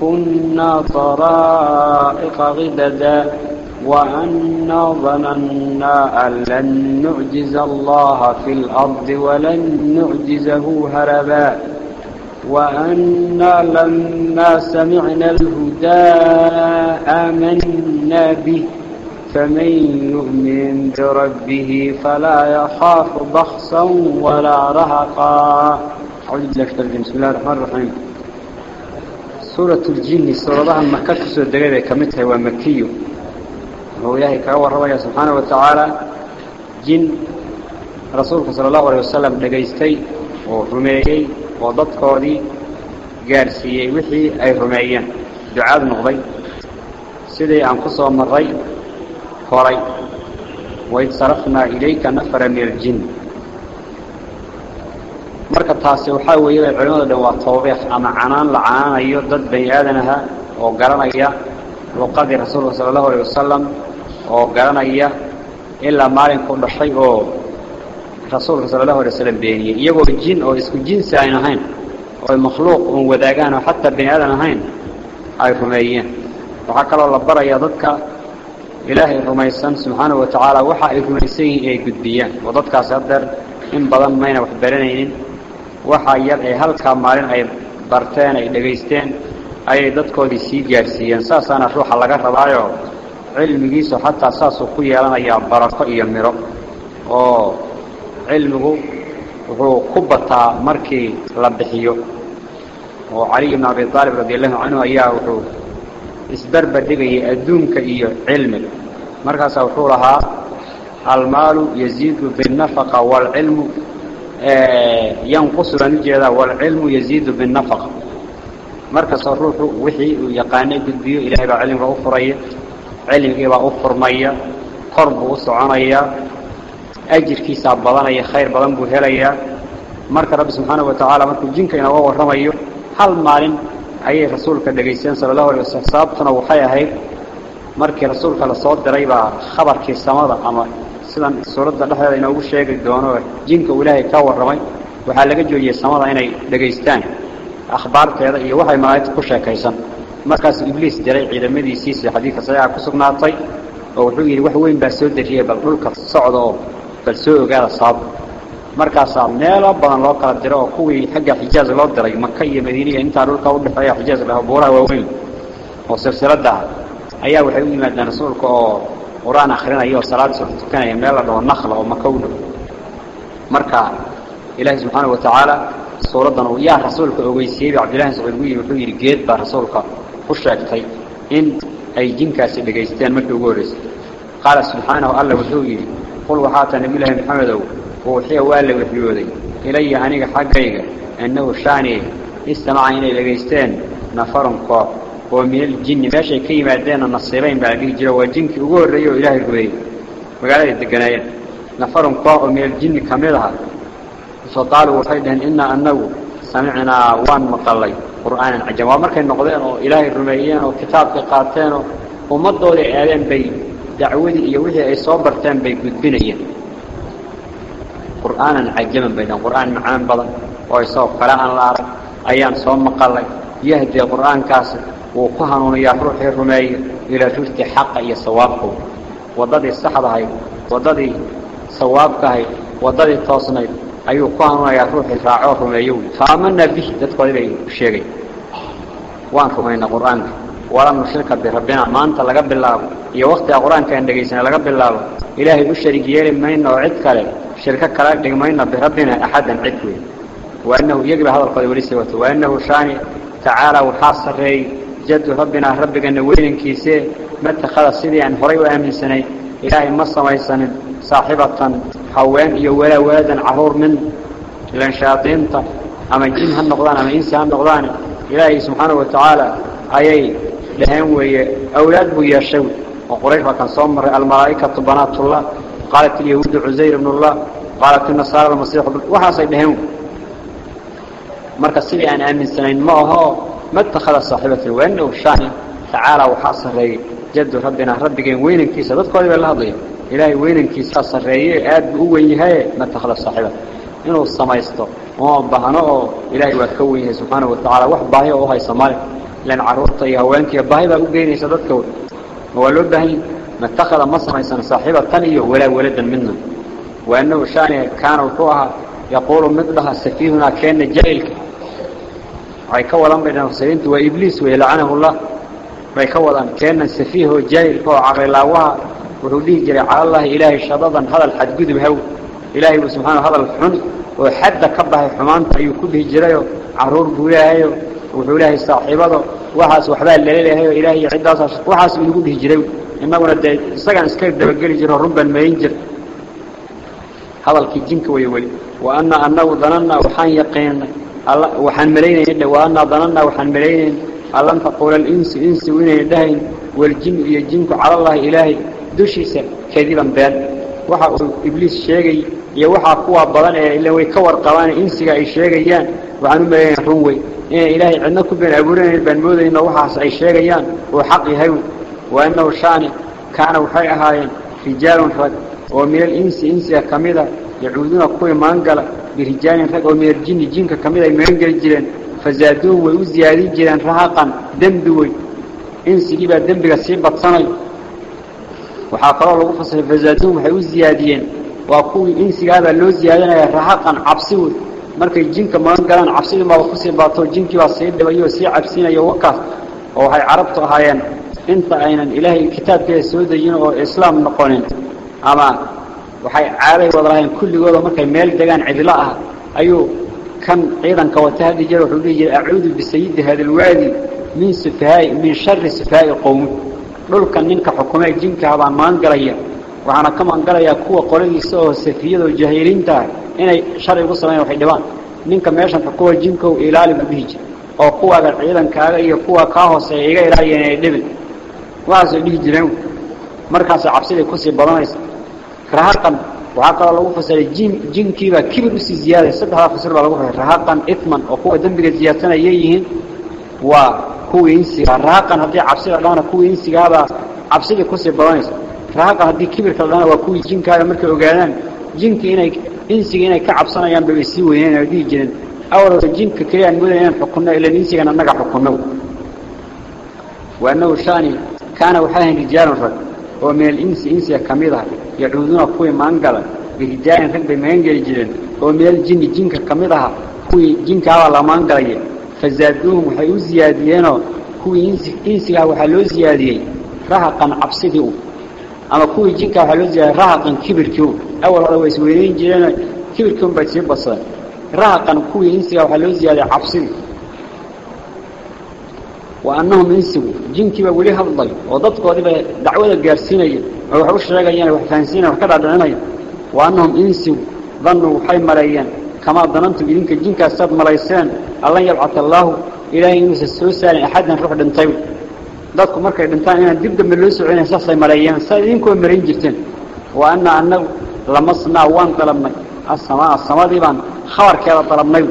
كنا طرائق غددا وأنا ظننا أن لن نعجز الله في الأرض ولن نعجزه هربا وأنا لما سمعنا الهدى آمنا به فمن يؤمن بربه فلا يخاف بخسا ولا رهقا. أعوذ بالله بسم الله الرحمن الرحيم. سورة الجن سورة مكة كسر الدقيقة كمتها ومكية هو إلهي كأول ربيا سبحانه وتعالى جن رسولك صلى الله عليه وسلم دقيستي ورميي وضدكودي gaarsiiyey wixii ay rumeeyeen ducaad noqday sidii aan ku soo maray horay waid sarafnaa ilayka nafara min aljin marka taasi waxaa weeye bay culimada waa tawbiix ama canaan la canaanayo dad bani aadanaha oo garanaya luqadii rasuulka sala allahu alayh wasalam oo garanaya ilaa maalinku dhashay oo rasuulka sala allahu alay wasalam iyagoo jin oo isku jinsi ayn ahayn oo makhluuq uun wadaagaan oo xataa bani ahayn ay rumeeyeen waxaa kaloo la barayaa dadka ilaahay rumaysan subxaanahu watacaala waxa ay rumaysan yihiin ay gudbiyaan oo dadkaasi haddeer in badan mayna wax baranaynin waxa yar ee halkaa maalin ay barteen ay dhegaysteen ayay dadkoodii sii gaadhsiiyeen saasaana ruuxa laga rabaayo cilmigiisu xataa saasuu ku yeelanayaa barako iyo miro oo cilmigu wuxuu ku bataa markii la bixiyo oo caliy ibn abi aalib radi allahu canhu ayaa wuxuu isbarbar dhigayay adduunka iyo cilmiga markaasaa wuxuu lahaa almaalu yaziidu biاnafaqa waalcilmu آه، ينقص رنجيرا والعلم يزيد بالنفق. مركز الروح وحي يقاني بالبيو إلهي بعلم رأفرية علم إيه مية قرب وصعانية أجر كيسا بضانية خير بضان بوهلية مركز رب سبحانه وتعالى مركز جنك إنا وهو رمي هل مالين أي رسولك دقيسين صلى الله عليه وسلم سابقنا وحيا هاي. مركز رسولك لصوت دريبا خبر كيسا ماذا lasoo diray baa khabarkii samada ama sidan suuradda dhexdeeda inoogu sheegi doono jinka uu ilaahay ka warramay waxaa laga joojiyey samada inay dhegaystaan akhbaarteeda iyo waxay malaa'igta ku sheekaysan markaasuu ibliis diray ciidamadiisiisa xadiidka saxiixa ku sugnaatay oo wuxuu yidhi wax weyn baa soo deriyey bal dhulka socda oo bal soo ogaada sabab markaasaa meelo badan loo kala diro oo kuwii xagga xijaaz loo diray maka iyo qur-aan akrinaya oo salaad soo tukanaya meel la dhaho nakla oo maka u dhow marka ilaahay subxaanahu watacaala suuraddan uu yaa rasuulka cabdillahi saciid ugu yimi wuxuu yidhi geed baa rasuulka u sheegtay in ay jinkaasi dhegaysteen markii ugu horreysay qaala subxaanahu alla wuxuu yidhi qul waxaa taa nabiyullaahi maxamedow uuxiya waa la waxyooday ilaya aniga xaggayga annahu shaaniye istamaca inay dhegaysteen nafarun koox ومن الجن ماشي كيما دينا نصيبين بعد جرا وجنك وقول ريو إلهي الربي وقال الدقنايا نفرهم قاء من الجن كاملها فقالوا وحيدهن إنا أنه سمعنا وان مقلي قرآنا عجما مركا النقضين إلهي الرميين وكتاب قاتين ومضوا لإعلان بي دعودي إيوهي أي صوبرتان بي قدبينيين قرآنا عجما بين قرآن معان بضن ويصوب قراء الأرض أيان صوم مقلي يهدي القرآن كاسر وقهنون يا روحي الرمي إلى جرت حق يا صوابه وضدي الصحة هاي وضدي صوابك هاي وضدي توصني أيو قهنون يا روحي راعوه رميو فآمنا به تدخل إليه الشيء وان رمينا قرآن. ولا نشرك بربنا. ما أنت لقب الله يا وقت القرآن كان دقيسنا لقب الله إلهي الشريك يلي مين وعد كله شركة كلا دقمينا بربنا أحدا عدوي. وأنه يجب هذا القول ولسوته وأنه شاني تعالى وحاص الرئي جد ربنا ربك النوين كيسي. ما اتخذ السيدي عن هري وآمن سنة. إلهي مصر ميسان صاحبة حوان يولا ولدا عهور من لأن شاطين أما جن هالنقضان أما إنسي هالنقضان إلهي سبحانه وتعالى أيي لهم وي أولاد بويا الشوي وقريش كان صمر الملائكة بنات الله. قالت اليهود عزير بن الله. قالت النصارى المسيح وحاصل لهم مركز سيدي أن آمن سنين ما هو؟ ما اتخذ صاحبة وأنه شاني تعالى وحاصر جد ربنا. ربك وين كيسا تدخل بالله ضيب إلهي وين كيسا صرية آد بقوي هاي ما اتخذ صاحبة. إنه السمايستو وما بهنه إلهي وكويه سبحانه وتعالى. وح باهي وهاي سمالي لأن عرورته يهوانك باهي بقى بقيني سددك هو لو باهي ما اتخذ مصر يسان صاحبة تانية ولا ولدا منه. وأنه شاني كانوا فوها يقول مثلها سفيهنا كأن جاهلك ay ka wadan bay nafsiintu waa ibliis way laanahu allah bay ka wadan keenan safiiho jaahil ko aqrilaawaha wuxuu dhihi jiray allah ilaahay shadadan hadal xad gudub haw ilaahay subhanahu hadal xun oo xadda ka bahay xumaanta ayuu ku dhihi jiray caruur buu ilaahay wuxuu ilaahay saaxiibado waxaas waxba leeyahay ilaahay cidaas waxaas uu dhihi jiray inaguna de isaga iska dabageli jiro runban meeyin jir hadalkii jinka way wali wa anna annahu dhananna waxaan yaqiinay وحن ملينا وأنا ظننا وحن ملينا ألم تقول الإنس إنس وين يدهين؟ والجن يجنك على الله إلهي. دوشيسا كذبا بان وحا إبليس شيغي يا وحا قوة بضان إلا ويكور قوان إنسك أي شيغيان. وعنو ملينا روي إيه إلهي عندنا كبير عبورين البنبوذ إنه وحا أي شيغيان. وحق يهون وأنه شاني كان وحي أهايان رجال فد ومن الإنس إنس كميدا يعودون كوي مانقلا birijaalin rag oo min aljinni jinka ka mid ay magan geli jireen fazaaduu way u ziyaadin jireen rahaqan dembi wey insigii baa dembiga sii badsanay. Waxaa kaloo lagu fasiray fazaaduu waxay u ziyaadiyeen. Waa kuwii insigaabaa loo ziyaadinaya rahaqan cabsi wey markay jinka magan galaan cabsidinbaaba ku sii baato jinkii baa sii dhibayoo sii cabsiinayo wakaas oo waxay carabtu ahaayeen. Inta aynan ilaahay kitaabkeeda soo dejin oo islaam noqonin ama waxay caaday wadalahayn kulligooda markay meel degaan cidlo ah ayuu kan ciidanka wata hadii jeer wuxuu dhihi jiray acuudu bisayidi hada alwaadi min sifaai min shari sifaai qowmi dhulkan ninka xukumee jinka baan maan galaya waxaana ka maan galayaa kuwa qoladiisa oo safiyadoo jaahiliinta ah inay shari ugu sameeyaan waxay dhibaan ninka meeshan xukuwa jinkow ilaali buu dhihi jiray oo kuwaaga ciidankaaga iyo kuwa kaa hooseeya iga ilaaliyeen inay dhibin waxaasay dhihi jireen markaasay cabsiday kusii badanaysa rahaqan waxaa kaloo lagu fasiray jin jinkiibaa kibir usii ziyaaday saddexdaa fasir baa lagu fasiray rahaqan ithman oo kuwa dembiga ziyaadsanaya yihiin waa kuwii insiga rahaqan haddii cabsida dhana kuwii insigaabaa cabsidii kusii badanaysa rahaqan haddii kibirka dhana waa kuwii jinkaaga markay ogaadaan jinka inay insiga inay ka cabsanayaan bay sii weyneen ay dhihi jireen awalba jinka kaliya aan moodaya inaan xukunno ilan insigan annaga xukunno waanahu shani kaana waxaa yacuuduuna kuwii maangala birijaalin rag bay maangeli jireen oo min aljinni jinka ka mid aha kuwii jinkaabaa la maangalaya fazaaduuhum waxay u ziyaadiyeenoo kuwii insi insigaah waxaa loo ziyaadiyey rahaqan cabsidii u ama kuwii jinka waxaa loo ziyaadiyey rahaqan kibirkii u awal hore way isweynayn jireenoo kibirkii un bay sii badsadeen rahaqan kuwii insiga waxaa loo ziyaadiyey cabsidii وأنهم إنسوا. جنكي بولي هضي وضدك وضيبا دعوة قارسينية ووحوش شراقيان وحفانسينة وحكذا دعنية وأنهم إنسوا. ظنوا حي ملايين. كما ظننتم جنك. أستاذ ملايسان الله يبعث الله إلهي إنس السوسان أحدا روح دنطيب dadku markay dhintaan inaan dib dambe loo soconay saasay maleeyeen saa idinkoo marayn jirteen wa anna annagu lamasnaa waan dalabnay asamaa samadii baan khabarkeeda dalabnay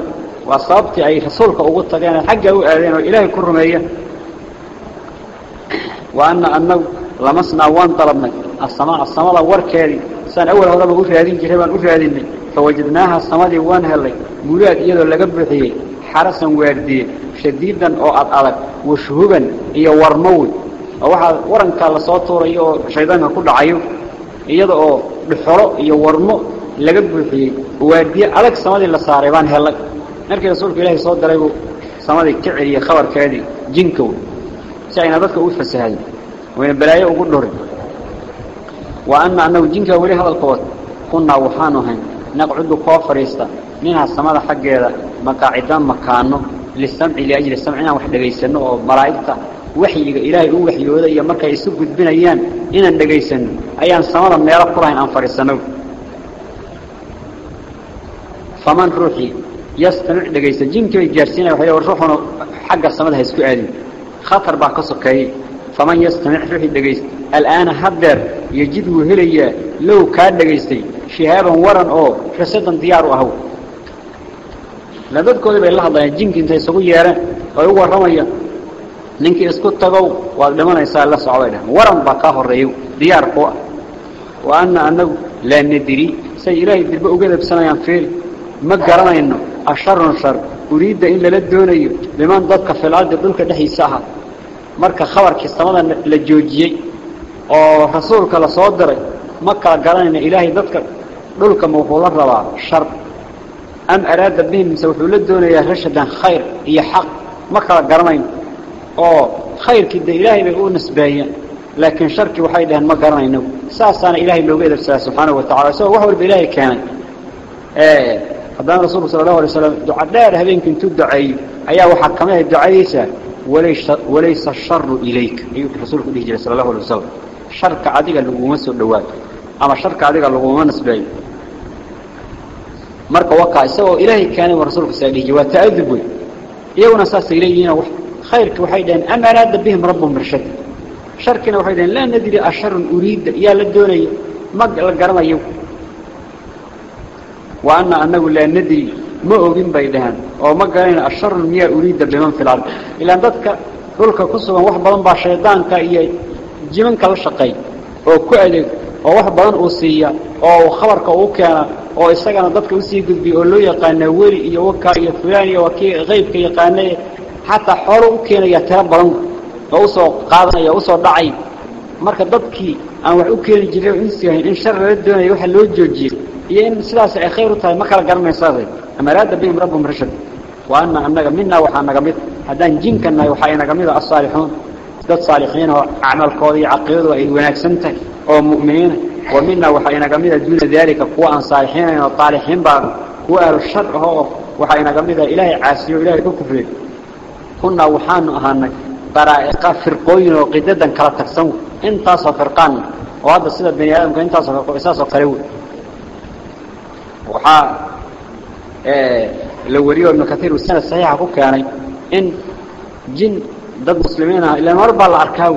وصابتي أي رسولك أغطى لأن الحق هو أهلين وإلهي كرمية وأن أنه لمسنا وأن طلبنا. السماء السماء لورك هذه. سأن أول هذا بغوث هذه الجريبة أغوث هذه. النجل فوجدناها السماء دي وان هلي مولاد إيادو لقبثي حرسا واردية شديدا أو أطالب وشهوبا إيا ورمود. وواحد ورن كان لصوته إيا شايدان كل عيو. إيادو بحرق إيا ورمو لقبثي واردية ألك السماء دي لصاريبان هلي markii rasuulka ilaahay soo diray buu samadii ka celiyey khabarkeedii jinkow si ayna dadka u fasahayn wayna balaayo ugu dhurin wa anna annagu jinkaa weli hadalkood kunnaa waxaanu ahayn naqcudu koo fadhiista minhaa samada xaggeeda maqaacidaan makaano lisamci liajli samci inaan wax dhegaysanno oo malaa'igta waxyiga ilaahay u waxyooda iyo markay isu gudbinayaan inaan dhegaysanno ayaan samada meelo ku lahayn aan fadhiisanno faman ruuxii yastamic dhegaysta jinkii bay gaarsiinaya waxay war ruuxuna xagga samada ha isku aadin khatar baa ka sokeeyey faman yastamic ruuxii dhegaysta al'aana haddeer yejid wuu helayaa low kaa dhegaystay shihaaban waran oo rasadan diyaar u ahow la dadkoodii bay la hadlayaan jinki intay isugu yeereen oy u warramayaan ninkii isku tagow waad dhimanaysaa la socday dheh waran baa kaa horreeyo diyaar ku ما قرنا إنه الشر نشر أريد إلا لدونا لمن ضدك في العرض ضدك دحي ساها. مركا خبرك أو لجوجيه ورسولك لصدره مكة قرنا إن إلهي ضدك ضدك موفول الربا شر. أم أراد به من سوف لدونا يا رشدا خير. هي حق. مكة قرنا إنه. أو خير كده إلهي بيقول نسبيا. لكن شرك وحيد ما قرنا إنه. ساسان إلهي بيقول سبحانه وتعالى. سوى وحور بإلهي كان. إيه. Habeenkii intuu duceeyo ayaa waxaa ka mid ahay ducadiisa walaysa walaysa asharu ilayka ayuu rasuulku dhihi jiray sala allahu alay wasalam sharka adiga laguma soo dhawaato ama sharka adiga laguma nisbeeyo marka wakaa isagoo ilaahay keenay waa rasuulku saa dhihi jiray waa ta'adub wey iyaguna saasay leeyihiin wax khayrkii waxay dhaheen ama araada bihim rabbum irshad sharkina waxay dhaheen laa nadri asharun uriida yaa la doonaya ma la garanayo wa anna annagu laa nadri ma ogin bay dhaheen oo ma garanayno asharun miyaa uriida biman fi lard ilaan dadka dhulka ku sugan wax badan baa shaydaanka iyo jimanka la shaqeey oo ku adeeg oo wax badan uu siiya oo khabarka uu keena oo isagana dadka u sii gudbiya oo loo yaqaanaa weli iyo wakaa iyo fulaan iyo waa kii qaybka xataa xoolo u keenaya tiro badan oo u soo qaadanaya u soo dhacay marka dadkii aan wax u keeni jiray oo insi ahayn in shar lala doonaya waxa loo joojiyey waxaa naga mid haddaan jinka nahay waxaa inaga mid a asaalixuun dad saalixiin oo acmalkooda iyo caqiidadu ay wanaagsan tahay oo mu'miniina wa minaa waxaa inaga mid a duuna daalika kuwa aan saalixiinayn oo taalixiin baa kuwa ahlu shar ah oo waxaa inaga mid a ilaahay caasiyo ilaahay ku kufriyey kunaa waxaanu ahaanay daraa'iqa firqooyin oo qidadan kala tagsan intaasoo firqaan oo hadda sida bani aadamka intaasoo firqo isaasoo kale wey waxaa la wariyo ibnu kaiir uu sanad saxiixa ku keenay in jin dad muslimiin ah ilaan mar baa la arkaa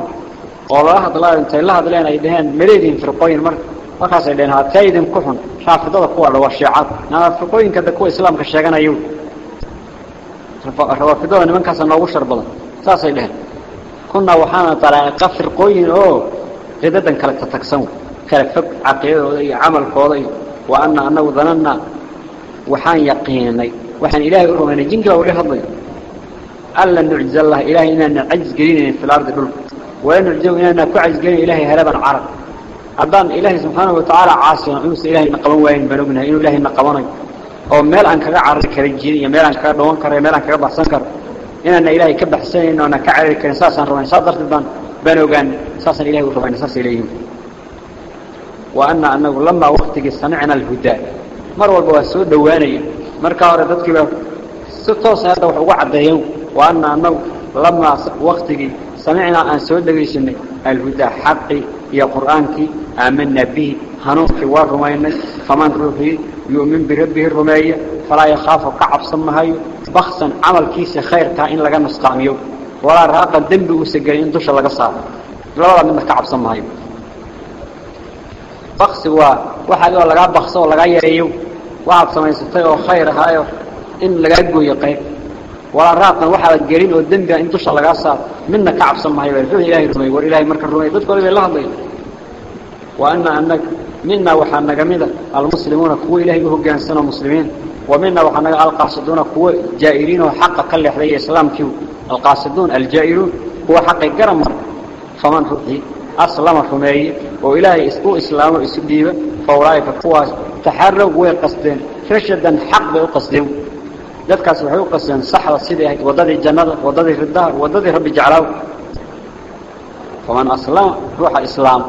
oo lala hadlaayo intay la hadleen ay dhaheen maleediin firqooyin mar markaasay dhaheen haatee idin ku xun raafidada kuwa dha waa shiicad nama firqooyinka de kuwa islaamka sheeganayo rawaafidada nimankaasa noogu shar badan saasay dhaheen kunaa waxaana daraa'iqa firqooyin oo qidadan kala tatagsan kala fog caqiidadooda iyo camalkooda iyo وأن أنه ظننا وحان يقيني وحان إلهي أرهنا جنجا وريح الضي ألا نعجز الله إلهي إنا نعجز قليلين في الأرض كله ولا نعجزه إنا نفعجز قليلين إلهي هلبا عرق أبدان إلهي سبحانه وتعالى عاصي ونعوس إلهي نقبان وين بنوبنا إنه إلهي نقبانا أو ميل أنك عرض كريجين يا ميل أنك دوان كر يا ميل أنك ربح سنكر إن أن إلهي كبح سين وأنا كعري كنساسا روان صدرت تبان بنوغان ساسا إلهي وفعين ساسا إليهم. وأن أنه لما وقتك سمعنا الهداء مروا بواسود دوانية مركا وردتك ستوس هذا وعد يوم وأن أنه لما وقتك سمعنا أن سود دوانية الهدى حقي. يا قرآنك امن به. هنوك والرمينة فمن روحي يؤمن بربه الرمية فلا يخاف كعب صمهاي بخصا عمل كيس خير تائن لغا نسقام يوم ولا راقا دنبه سجرين دوش لغا صار. لا لا من قعب صمهاي baksi waa waxa oo laga bakso oo laga yareeyo waxaad samaysatay oo khayr ahaayo in laga gooyo qayb walaa raaqan waxaad gelin oo dembi in dusha laga saaro midna ka cabsan maayo wuxuu ilaahay rumay war ilaahay marka rumay dadku way la hadlay wa anna annaka minna waxaa naga mida almuslimuuna kuwa ilaahay u hogaansano muslimiin ومنا وحنا القاصدون كوا جائرين وحق كل حذي إسلام كيو القاصدون الجائرون هو حق جرمر فمن فقه أسلم حمي وإلهي اسمه إسلام وإسديبه فأولئك كوا تحروا ويقصدين رشدا حق بيقصدين. ذلك سبحانه قصدين صح وسيدي وضد الجنة وضد الدار وضد رب جعله فمن أسلم روح إسلام.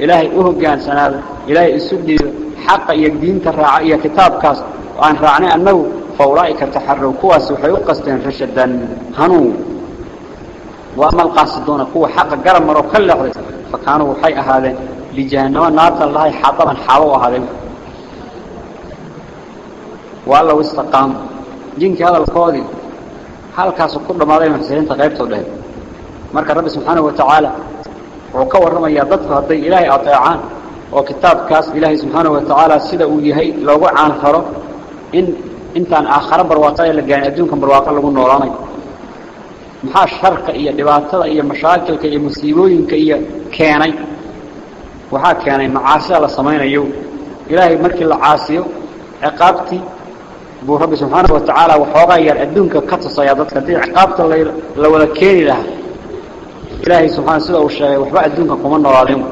إلهي أهو جان سناد إلهي إسديبه حق يقدين تراعي كتاب كاس. وأن رعني أنه فأولئك تحروا كواس قصدين رشدا هنو. وأما القاصدون كوا حق قرم مروا كل فكانوا حي هذا لجهنم نار الله حطبا حالوا هذا والله استقام جنك هذا القاضي. هل كاسو كل ما ذي محسنين تغيبته له مرك رب سبحانه وتعالى. وكور رمى يضطف هذي إلهي أطيعان. وكتاب كاس إلهي سبحانه وتعالى سيدا ويهي لو عن خرب. إن intaan aakhara barwaaqada la gaarin adduunkan barwaaqo lagu noolaanayo maxaa sharka iyo dhibaatada iyo mashaakilka iyo musiibooyinka iyo keenay waxaa keenay macaasida la samaynayo ilaahay markii la caasiyo ciqaabtii buu rabbi subxaanahu watacaala waxoogaa yar adduunka ka tusaya dadka haddii ciqaabta la wada keeni lahaa ilaahay subxaana sida uu sheegay waxba adduunka kuma noolaadin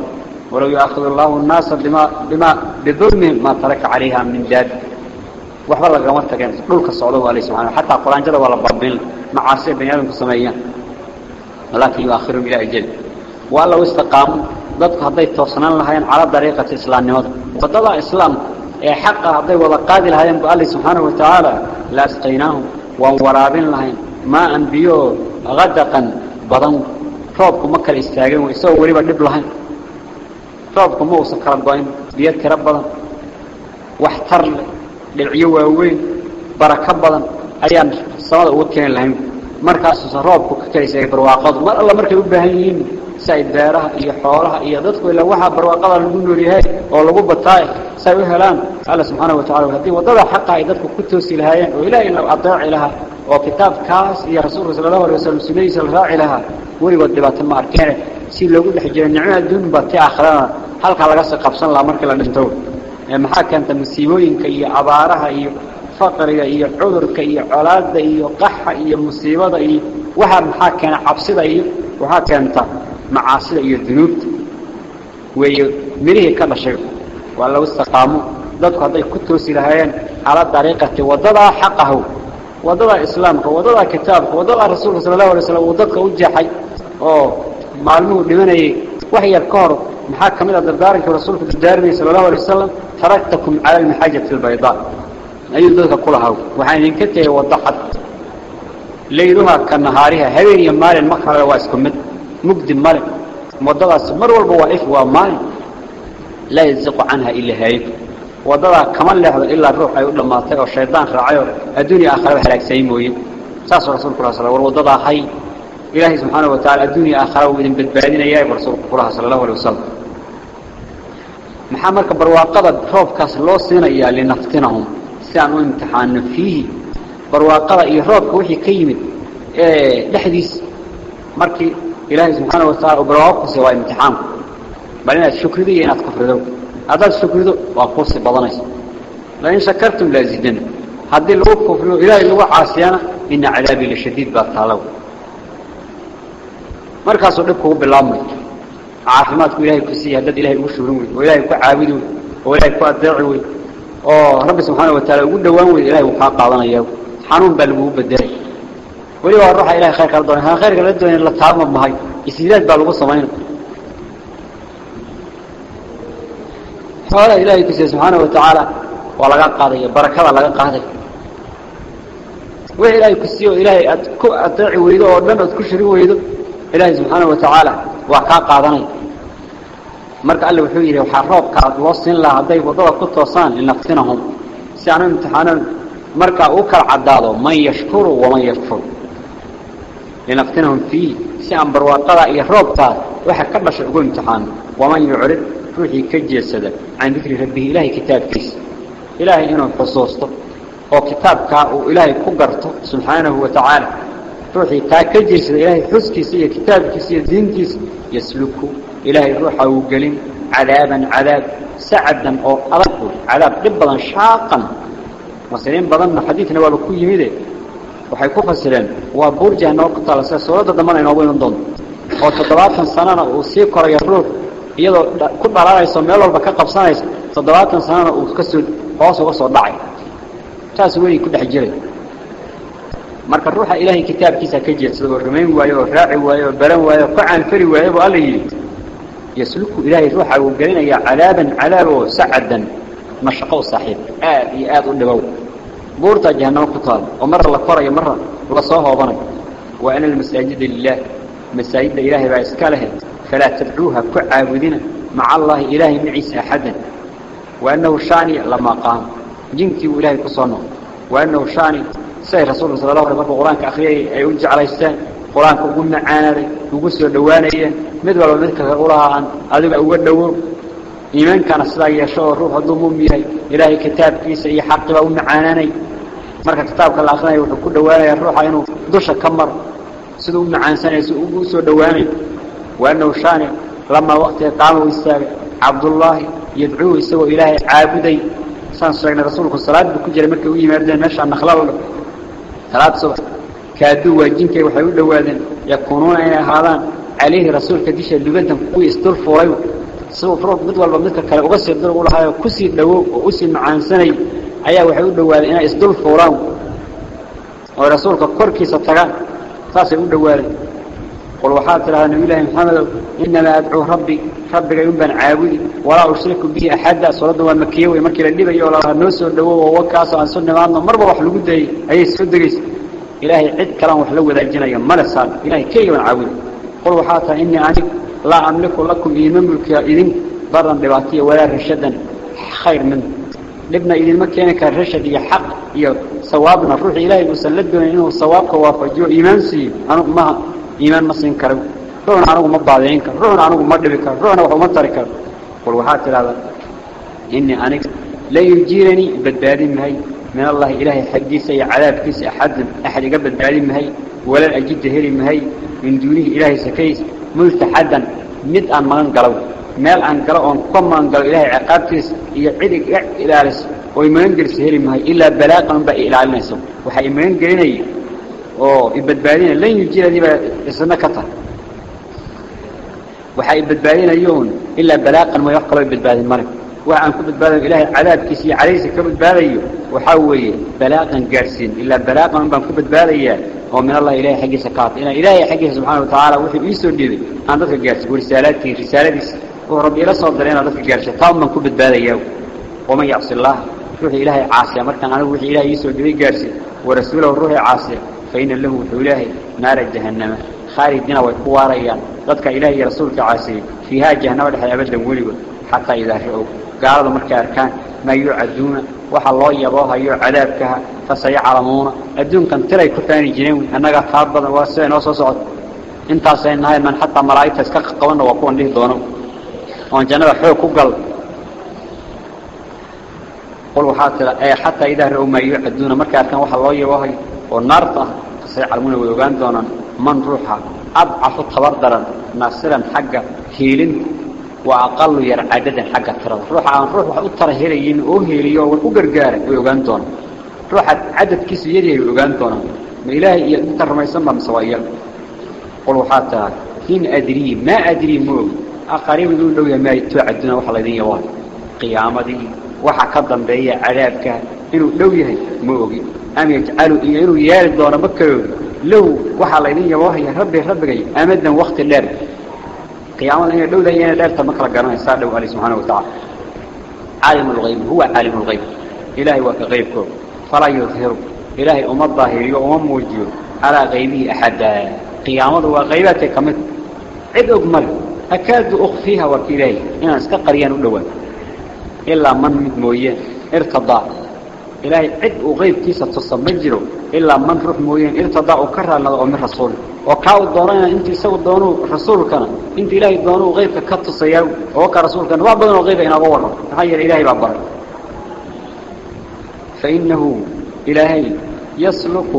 walow yu'aakidu allahu nnaasa bima bima bidulmihim maa taraka calayha min daad waxba lagama tageen dhulka socdo waa leeyahay subhanahu hatta quraanjada wala baabin macaasi baniyaadamku sameeyaan laakiin yuakhirum ila ajal wala wastaqam dadku haday toosnaan lahayn ala dariiqada islaamnimada wadada islaam ee xaqa haday wada qaadi lahayn bu allah subhanahu wa ta'ala la asqaynahu wa waraabin lahayn ma anbiyo gadaqan badan roobku ma kala istaagin way soo waliba dib lahayn roobku ma uusan kala go'in biyo tira badan wax tar leh dhilciyo waaweyn baraka badan ayaan samada ugu keen lahayn markaas roobku ka kaleysay barwaaqadu mar alla markay u baahan yihiin say beeraha iyo xoolaha iyo dadku ilaa waxa barwaaqada lagu nool yahay oo lagu bataay say u helaan Allah subhanahu wa ta'ala hadii wadada xaqa ay dadku ku toosi lahaayeen oo ilaahay la adeeci lahaa oo kitaabkaas iyo rasuulka sallallahu alayhi wasallam sunnaysa raaci lahaa waliba dhibaato ma arkeen si loogu dhaxjeeyo nicmada adduun batay aakhirada halka laga soo qabsan lahaa markii la dhinto إيه، محاكمة مسيبوين كي عبارها إيه، فقر كي عذر كي علاد كي قحة كي مسيبة كي وها محاكمة عبصدة كي وها كانت معاصدة كي الذنوب وهي مريه كذا شيء. ولا استقاموا ضد قضية كتر سلهايان على طريقة وضد حقه وضد الإسلام وضد كتاب وضد الرسول صلى الله عليه وسلم وضد وجهه أو معلوم لمن وحي الكارو محاكمة الدردار كرسول في الدارين صلى الله عليه وسلم تركتكم على المحاجة البيضاء. أي ذلك قولها وحين انكتها وضحت. ليلها كالنهارها هبين يمال المقهر واسكم. مقد المال مضغة سمر والبوائف ومال. لا يزق عنها إلا هايب وضغة كمان لحظة إلا الروح أيضا لما تقع الشيطان خرعيو الدنيا أخرى بحلق سيموه ساس رسول الله صلى الله عليه وسلم وضغة حي. إلهي سبحانه وتعالى الدنيا آخرة وإذن بدبادين يا برسول الله صلى الله عليه وسلم. محمد برواقضة الله سينا إياه لنفتنهم. سيانو امتحان فيه. برواقضة إيه روب كوحي كيمد إيه لحديث. مركي إلهي سبحانه وتعالى برواقضة سواء امتحان. بلنا الشكر دي ينات كفر دو. هذا الشكر دو وقوصي بضانيس لأن شكرتم لازدن هذه الوقف إلهي اللغة عاسيانا إن عذابي لشديد بطالو markaasoo dhibku bilaabmay caafimaadku ilaahay ku siiyay dad ilaahay ugu shuurin weey oo ilaahay ku weey oo ilaahay ku adeeci weey oo rabbi subhanahu wa ta'ala ugu dhawaan weey ilaahay uu ka qaadanaya xanuun baa lagu bedelay wali waa ruuxa ilaahay khayr kala doonay khayr kala doonay la taabma mahay isilaad baa lagu sameeyay xoolaha ilaahay ku siiyay subhanahu wa ta'ala waa laga qaaday barakada laga qaaday wixii ilaahay ku siiyay ilaahay aad ku adeeci weeydo oo dhan aad ku إلهي سبحانه وتعالى وحكا قادنا مرك الله وحيره وحراب قاد وصين لها ضيب وضوء قطوصان لنفسنهم سيانا امتحان مرك أوكر عداده من يشكر ومن يكفر. لنفسنهم فيه. سيان برواقضاء يحراب تاد وحكا بشعقوا امتحان. ومن يعرض روحي كجسد عن ذكر ربه إلهي كتاب كيس إلهي إنه قصوصته وكتابك وإلهي كقرته. سبحانه وتعالى. روحي تاكجيس الإلهي حسكيسية كتابكيسية دينكيس يسلكه. إلهي الروح أو قلن عذابا عذاب سعدا أو أرده عذاب لبضا شاقا. وصلين بضمنا حديثنا والكوية ميدي. وحيكوفا السلام وبرجة نوقطة لسأسورة دمانا ينوبين من ضد وتطلعات سنانا وسيكورا يروح. يضو كل ما رأيسا ميلا ربكا قفصانيس. تطلعات سنانا وكسود. حواسه وصور داعي تاسويني كل حجيري marka ruuxa ilaahay kitaabkiisa ka jeedsada oo rumayn waayo oo raaci waayo oo baran waayo oo ka caanfari waayo buu alla yidhi yasluku ilaahay ruuxa uu gelinayaa cadaaban cadaab oo sacadan mashaqo saaxiib aad iyo aad u dhibow buurtaa jahanamo ku taal oo marra la korayo marra la soo hoobanayo wa ana almasaajida lilah masaajidda ilaahay baa iska lehe falaa tadcuuha ku caabudina maca allaahi ilaahay maciisa axadan wa annahu shaani lamaa qaama jinkii buu ilaahay ku soo noqday wa annahu shaani سيد رسول الله صلى الله عليه وسلم القرآن كأخيه أي أنت على استن القرآن كقولنا عانه وقصة دوانية مدوا لو مدك القرآن؟ عن هذا أول دور إيمان كان صلاية شهر روح ضمهم بي إلهي كتاب كيس أي حق بأون عانني مركة كتاب كل أخيه وكل دوانية روح عينه. دش كمر. سدوم عن سنة وقصة دوانية وأنه شان لما وقت قام ويسال عبد الله يدعوه سوى إلهي عابدي. سان صلى الله عليه وسلم رسول الله صلى الله عليه وسلم rasuulku salaad buu ku jiray markay u yimaadeen meeshaa nakhlada salaad subax kaaduu waa jinkay waxay u dhowaadeen yakuunuuna inay ahaadaan calayhi rasuulka disha lugadan kuwii isdul fuulay siduu ruux mid walba midka kale uga sii dul u lahaayoo kusii dhowow oo قل وحاط لها نبي الله محمد إنما أدعو ربي ربك ينبأ عاوي ولا أشرك به أحدا صلاة ومكيه ومكي للنبا يولا نوسه اللواء ووكاس عن سنة وعنه مربع وحلو قده أي السدريس إلهي عد كلام وحلو ذا الجنة يوم ملا السابق إلهي كي ينبا عاوي قل وحاط إني أنك لا أملك لكم إي مملك إذن ضرا بباتية ولا رشدا خير من. لبنا إلى ما كان كرشد يحق يو سوابنا روح إلهي وسلدنا إنه سواب إيمان سي. أنا ما إيمان مصين كرب روحنا أنا وما بعدين كرب روحنا أنا وما دبي كرب روحنا وما تري كرب قل وحات هذا إني أنا لا يجيرني بدبادي مهي. من الله إله حديث يا عذاب كيس أحد. أحد قبل بدبادي مهي. ولا أجد دهري مهي. من دونه إله سكيس. ملتحدا. مد أن من قلوا مال أن قلوا أن قم أن قلوا إله عقاب كيس. يعدك إلى رس ويمنجر سهيري مهي. إلا بلاقا بأي إلى المسو وحي منقرني oo i magan gelisa heli mahay ilaa balaaqan unbaa i ilaalinayso waxaa i magan gelinaya oo i badbaadinaya lan yujiiradii baa isna ka tahay waxaa i badbaadinayoon ilaa balaaqan mooy wax kaloo i badbaadin male wax aan ku badbaadayo ilaahay cadaabkiisa iyo ka badbaadayo waxaa weeye balaaqan gaadhsiin ilaa balaaqan baan ku badbaadayaa oo min allahi ilahay xaggiisa ka hatay inaan ilaahay xaggiisa subxana wa tacaala wuxuu ii soo dhiibay aan dadka gaadhsiin warisaalaatii risaaladiisa wuxuu rabbi ila soo inaan dadka gaadhsiyo taa un baan ku badbaadayaa waman yacsi allah ruuxii ilaahay caasiya markaan anigu wixii ilahay ii soo dhiibay gaadhsiin warasuulahu ruuxii فإن له حوله نار الجهنم خالدين وكواريا قد كإلهي رسولك عاسي فيها الجهنم لحي أبدا ولي حتى إذا شعوا قالوا ملك أركان. ما يعدون. وحا الله يبوها يعذابك فسيعلمون. الدون كان تلاي كتاني جنوي أنك فاربضا واسعين وصوصوت إنت سينها من حتى مرايت اسكاق قوانا وقوان له دونه. وأن جنب حيو كوغل قلوا حتى إذا رؤوا ما يعدون. ملك أركان. وحا الله يبوها qul waxaa tira ee xataa idaa ra-ow maa yuucaduuna markay arkaan waxa loo yaboohayo oo naarta ah fasayaclamuuna way ogaan doonaan man ruuxa adcafu tabar daran naasiran xagga hiilinta وأقل ير عددا حق ترى روح عن روح وأطر هلين أو هليو وأجرجار ويوجان دون روح عدد كيس يدي ويوجان دون ما إلهي ينتر ما يسمى مسويا قلوا حتى حين أدري ما أدري مو أقريب يقول له يا ما يتوعدنا وحلدين يوان قيامة دي وحكضا بي عذابك إنه لو يهي موغي أم يجعلوا إنه يارد دون مكة لو وحلدين يوان يا ربي ربي أمدا وقت الليل. قيامة إنه لو ذي أنا دارت مكرا قرنا يساعده عليه سبحانه وتعالى. عالم الغيب هو عالم الغيب. إلهي وكغيبكم فلا يظهر. إلهي أم الظاهر وأم موجه على غيبه أحد. قيامة وغيبته كمثل. عد أجمل أكاد أخفيها وكإلهي إن استقريان الأول إلا من مدموية. ارتضى. إلهي عد أغيب كيسة تصمجره إلا من روح موين ارتضى وكرر لنا من رسول وكاو دورنا أنت يسوي دونو رسول كان. أنت إلهي دونو غيرك كت صيام وكا رسول كان وابدنا غير إن أبوه تخيل إلهي بابر فإنه إلهي يسلك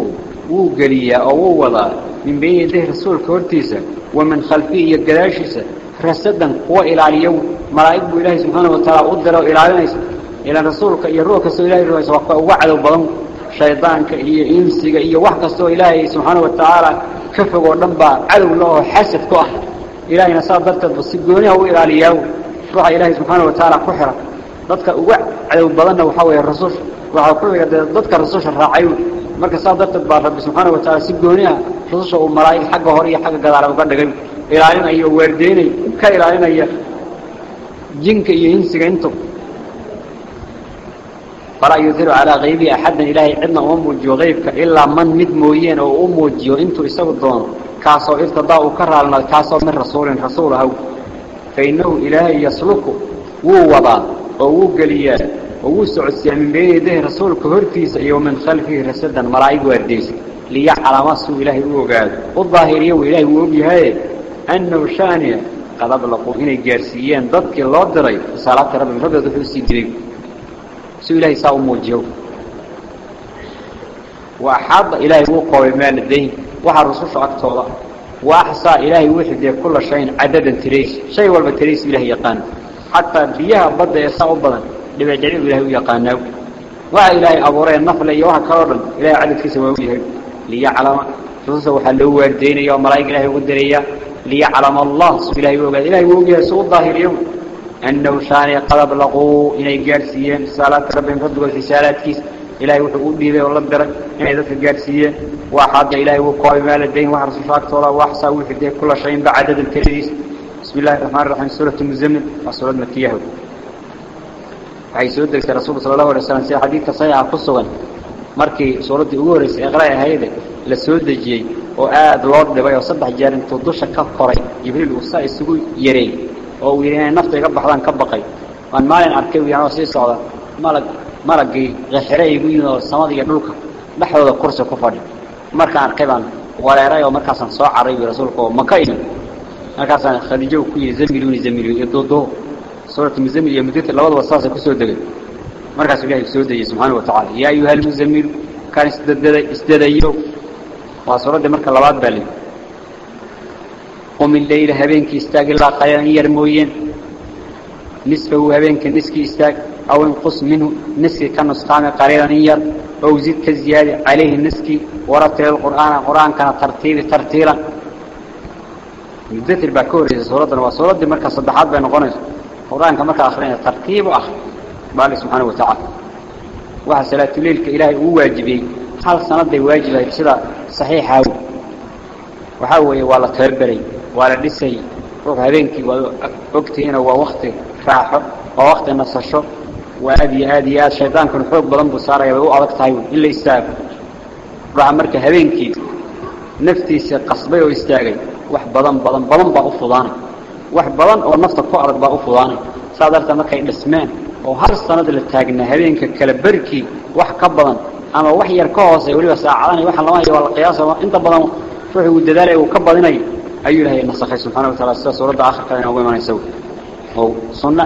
وقليا أو وضع من بين يديه رسول كورتيسا ومن خلفيه يقلاشيسا رسدا قوة إلى اليوم. ملائك إلهي سبحانه وتعالى أدروا إلى الناس إلى رسولك يروك سو إلهي رسولك ووعدوا بضم شيطانك إيه إنسك إيه وحك سو إلهي سبحانه وتعالى. كفق ونبع عدو الله حسد كوح إلهي نصاب درتد بسيقونيه إلى اليوم روح إلهي سبحانه وتعالى كحرة. ضدك وعدوا بضمنا وحاوي الرسول. وحاوي ضدك الرسول الراعي marka saa darteed baa rabbi subxaana wa tacaala si gooni ah rususha uu malaa'ig xagga hore iyo xagga gadaala uga dhigay ilaalinaya oo waardeynay ka ilaalinaya jinka iyo insiga intu falaa yudiru calaa haybi axadan ilaahay cidna uma muujiyo haybka ilaa man mid mooyeen oo u muujiyo intuu isagu doono kaasoo irtadaa uu ka raalna kaasoo min rasuulin rasuul ahaw fa innahu ilaahay yasluku wuu wadaa oo wuu geliyaa وهو سعودسي من بين يديه رسولك هرتيس أيوة من خلفه رسدا. ملايك وارديس ليعلم السوء إلهي وقاد والظاهرية وإلهي وقاد أنه شانية قد أبلغوا هنا الجارسيين ضدك الله دري. صلاة رب من رب يضحوا سوء إلهي ساو موجهو وأحاط إلهي وقوى مال الدين وحر رسوش أكتوضا وأحصى إلهي وحد كل شيء عددا تريس شيء والبا تريس إلهي يقان حتى بيها بدا يساو بدا ilaahay u yaqaanaa waxa ilaahay abuuray nafle iyo waxa kala dhan ilaahay cadadkiisa waa u yahay liyaclama rususa waxaa loo waardeynaya oo malaa'ig ilaahay ugu diraya liyaclama allah su ilaahay u ogaada rabbihim rabbigood risaalaadkiisa ilaahay wuxuu u dhiibay oo la diray inay dadka gaadhsiiyeen waa xaadda ilaahay wuu koobay maaladayn wax rasusha agtooda waxsaa wuu xidiyay kula shayin ba cadadan tiradiisa bismi illahi raxmaan raxiim suuratu muzammil waa suurad makiyaha waxay soo degtay rasuulka sala allahu alay slam sida xadiidka saxiixa ku sugan markii suuraddii ugu horreysay iqra ahayde la soo dejiyey oo aad loo dhibay oo saddex jeer intuu dusha oo inay nafta iga baxdaan ka baqay waan maalin arkay yahanoo sii socda malag malaggii qixire igu yimid oo samada iyo dhulka dhexdooda kursi ku fadhi markaan arkay baan wareeray oo markaasaan soo carray wi rasuulka oo maka imin markaasaan khadiijo ku yidhi zamiluni zamiluni iyo doodoo سورة المزمل يا مدير الله وصاصة كسر دقي مركز الله سود سبحانه وتعالى يا أيها المزمل كان استدد استديو وسورة مركز الله بالي قم الليل هبينك استاق الله قيان يرموين. نصفه هبينك نسكي استاق أو انقص منه نسكي كنسقام قليلا ير أو زد كزيادة عليه النسكي ورتل القرآن. القرآن كان ترتيب ترتيلا. مدة الباكور سورة وسورة مركز صدحات بين قنص قرآن كما كأخرين ترتيب أخر. بالله سبحانه وتعالى. وها صلاة الليل هو واجبي. هل سند واجبه بسرعة. صحيحة. وحاوي ولا لسي ولا نسي وهذينك وقتين أو وقت راح أو وقت نصشة. وأدي هذه يا شيطان كن حب بلند صار يبغو عليك تعيون. إلا يستعف راح مرك هذينك. نفتي سقصبي ويستعجل واحد بلند بلند بلند بقى فضانه واحد بلند أو نفط فقرت بقى فضانه صادرت ما كان اسمان أو هر السنة اللي تاجنا هذينك كالبركي واحد كبلن أما واحد يركوه سيقولي بس عارني واحد لما يجي أنت بلند فهو الدلالة وكبلن nasakhay subhanahu wa ta'ala sida suurada aakhirka inuu ugu imaanayso oo sunna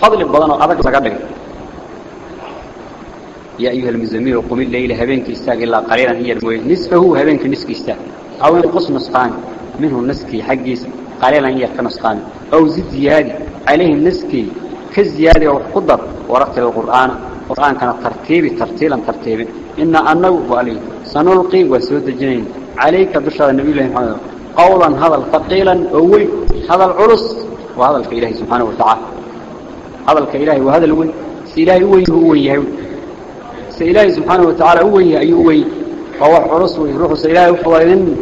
fadli badan oo adag laga dhigay يا أيها المزمل قم الليل هبينك استاق إلا قليلا. يرموي نصفه هبينك نسك استاق أو ينقص نسقان منه نسكي حقيس قليلا يرك نسقان أو زد زيادة. عليه النسكي كالزيادة والقدر. ورتل القرآن. القرآن كان ترتيبي ترتيلا ترتيبا إن أنه وعلي سنلقي وسود الجنين. عليك بشر النبي الله محمد. قولا هذا الثقيلا أول هذا العرس وهذا الكإله سبحانه وتعالى. هذا الكإله وهذا الول سإلهي هو هو يهوي سإلهي سبحانه وتعالى هو أي هو فهو عرس ويروح سإلهي وفضلين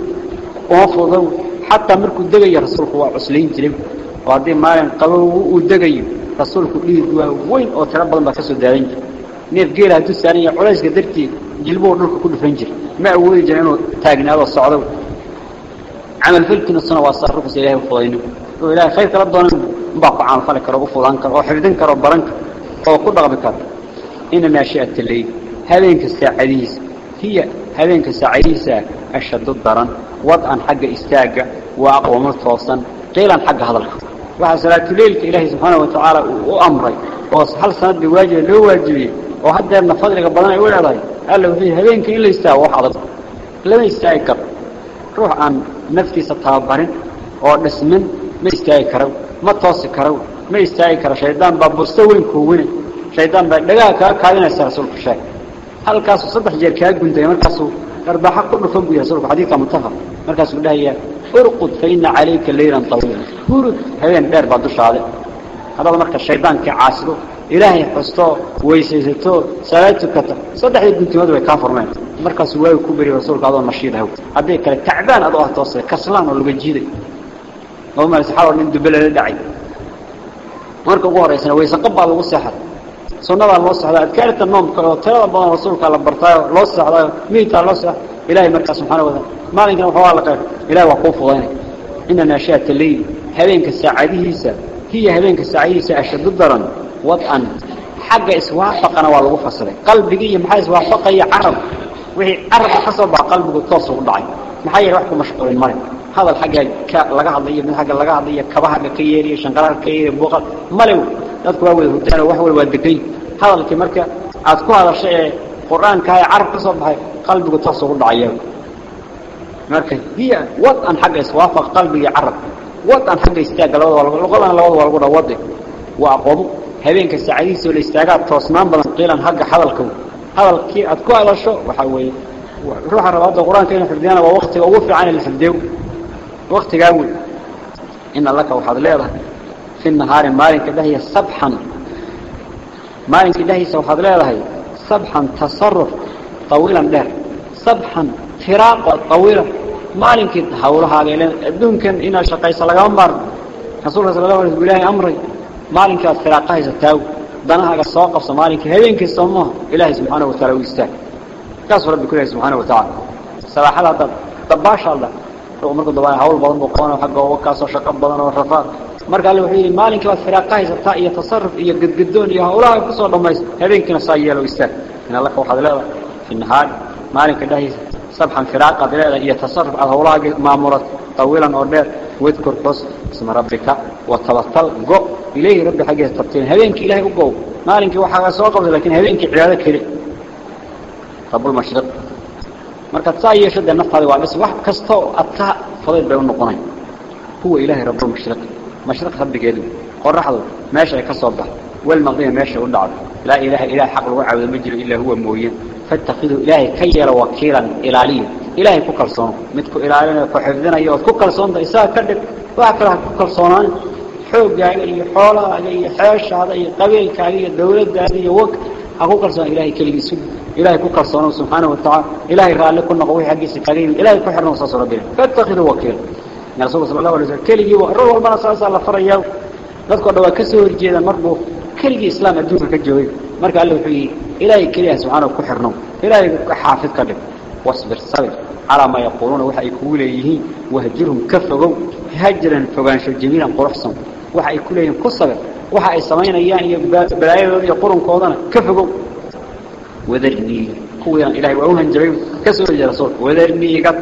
وفضل حتى مركو دغي رسولك waa cuslayn jiray oo hadii maalin qabow uu dagayo rasuulku dhiig waa weyn oo tira badan ba ka soo daadan jiray neef geel haduu saaran yahay culayska dartii jilbuu dhulka عمل فلك السنة واصرف إلى الله فلان إلى خير ترى دون باق عن فلك رب فلان كرو خيدن كرو برن أو كو دقبك ان ما شئت لي هلينك ساعديس هي هلينك ساعديس أشد الدرن وضعا حق إستاق واقوم توسن قيلا حق هذا الخط وحسرات ليلك اله سبحانه وتعالى وامري وحل سنه بواجه لو واجبي؟ وحتى ان فضلك بدن اي ولا قال له في هلينك إلا استاق وحضر. لما يستاقر روح عن نفتي ستابرين ونسمن ما يستاوى كرو ما توصي كرو ما يستاوى كرو شيطان بابستوين كويني شيطان بلغا كاغنا رسولك شيء هل كاسو صدح جير كاغ غنتay markaasu arbaxa ku dhufan buu rasuulku xadiiska mutafaq markaas uu dhahay urqud fa inna alayka laylan tawila hurud habeen dheer baad dushaade hadaba marka shaydaanka caasido ilaahay xusto weysaysato salaad tukata saddexdii guntiyood way ka furmeen markaas way ku bari rasuulka adoo nashiid ah hadii kale tacbaan adoo ah toosay kaslaan oo laga jiiday oo ma saxaabo nin dubale dhacay marka ugu horeysana waysa qabaa lagu seexay sunnada loo socdaa adkaarta noomka oo tirada badan rasuulka la bartaayo loo socdaa miita loo socdaa ilaahay markaa subxaanahu wa ta'ala maalinkan waxa la qeyn ilaahay waa ku fudaynay inna nashaata layl habeenka saacadihiisa hiya habeenka saacadihiisa ashadu daran wad'an waa lagu fasiray qalbiga iyo maxaa iswaafaqaya carab maxaa yeelay wax ku mashquulin mare hadal xagga ka laga hadlayo mid xagga laga hadlayo kabaha ka yeeriyo shanqaraha ka yeeriyo buuqal malew dadku waa wada hurdaan wax walba waa degan hadalkii marka aad ku hadashay ee quraanka ay carab ka soo baxay qalbigu taas ugu dhacaya marka hiya wadan xagga iswaafaq qalbiga carab wadan xagga istaaga labada luqadan labada waa lagu dhawade waa aqoon habeenka saacadiisa la istaaga toosnaan badan qiilan xagga hadalka هذا كي أتقوا على شو وحوي روح الرباط القرآن كنا في الديانة ووقت ووقف عن اللي حديو وقت جاول إن الله كوحد ليرة في النهار مالك ده هي صبحا مالك ده هي سوحد ليرة هي صبحا تصرف طويلا ده صبحا فراق طويلا مالك تحولها لين دون كان إنا شقي صلاة أمر رسول الله صلى الله عليه وسلم أمر مالك الفراق هي ستاوي وسلم أمري مالك فراقها يستاو دنها السوق مالك هينك السماه إلهي سبحانه وتعالى ويستاك كاس ربي كله سبحانه وتعالى صلاح الله طباش الله markuu dabaa hawl badan buu qoona xagga oo ka soo shaqo badan oo rafaad marka alle wuxuu yiri maalinka waad firaaqaysa ta iyo tasarruf iyo gadgadoon iyo hawlaha ku soo dhameys habeenkina saayelo istaag in alla ka waxaad leedahay fi nahaar maalinka dhahaysa sabxan firaaqa leedahay iyo tasarruf aad hawlaha maamulat طويلا أرمير واذكر قص اسم ربك وتبطل قو. إليه ربي حقه تبطين هبينك إلهي قو. ما لنك وحاق سوقف لكن هبينك عيادة كري رب المشرق مركز ساية يشد النفط هذا وعبس واحد كستو أتا فضيل بيون نقنين هو إلهي رب المشرق. مشرق خب قيلي. قل رحضه ماشي كستو الضحر والمغضية ماشي قول دعوه لا إله إله حق الوعب المجر إلا هو موين فاتخذوا إلهي كيلا وكيلا إلاليا إلهي كوكالصون مدك إلى علينا فحفظنا يوض كوكالصون ده إساء كدك وعكرها كوكالصون حب يعني حولة يعني حاشة يعني قبيل كالية دولة يعني وقت كوكالصون إلهي كلمس إلهي كوكالصون سبحانه وتعالى. إلهي غال لكم نقوي حقيس كريم. إلهي كوحرنا وصاص ربنا فاتخذ وكيل يا رسول الله صلى الله عليه وسلم. كل جوا روح ربنا صلى الله عليه وسلم نذكر دوا كسر الجيل مرضو كل جي إسلام الدنيا كجوي. مرك الله في إلهي كريه سبحانه كحرنه إلهي حافظ كريم wasbir sabir على ما يقولون وحي كوليهين وهجرهم كفقوا هجرا فقانشوا جميلا قرحصا. وحي كوليهين كصبر. balaayadooda iyo qurunkooda ka fogow wadarni kuwa ilaahay waa u hanjabay ka soo jeeda rasuul wadarni gad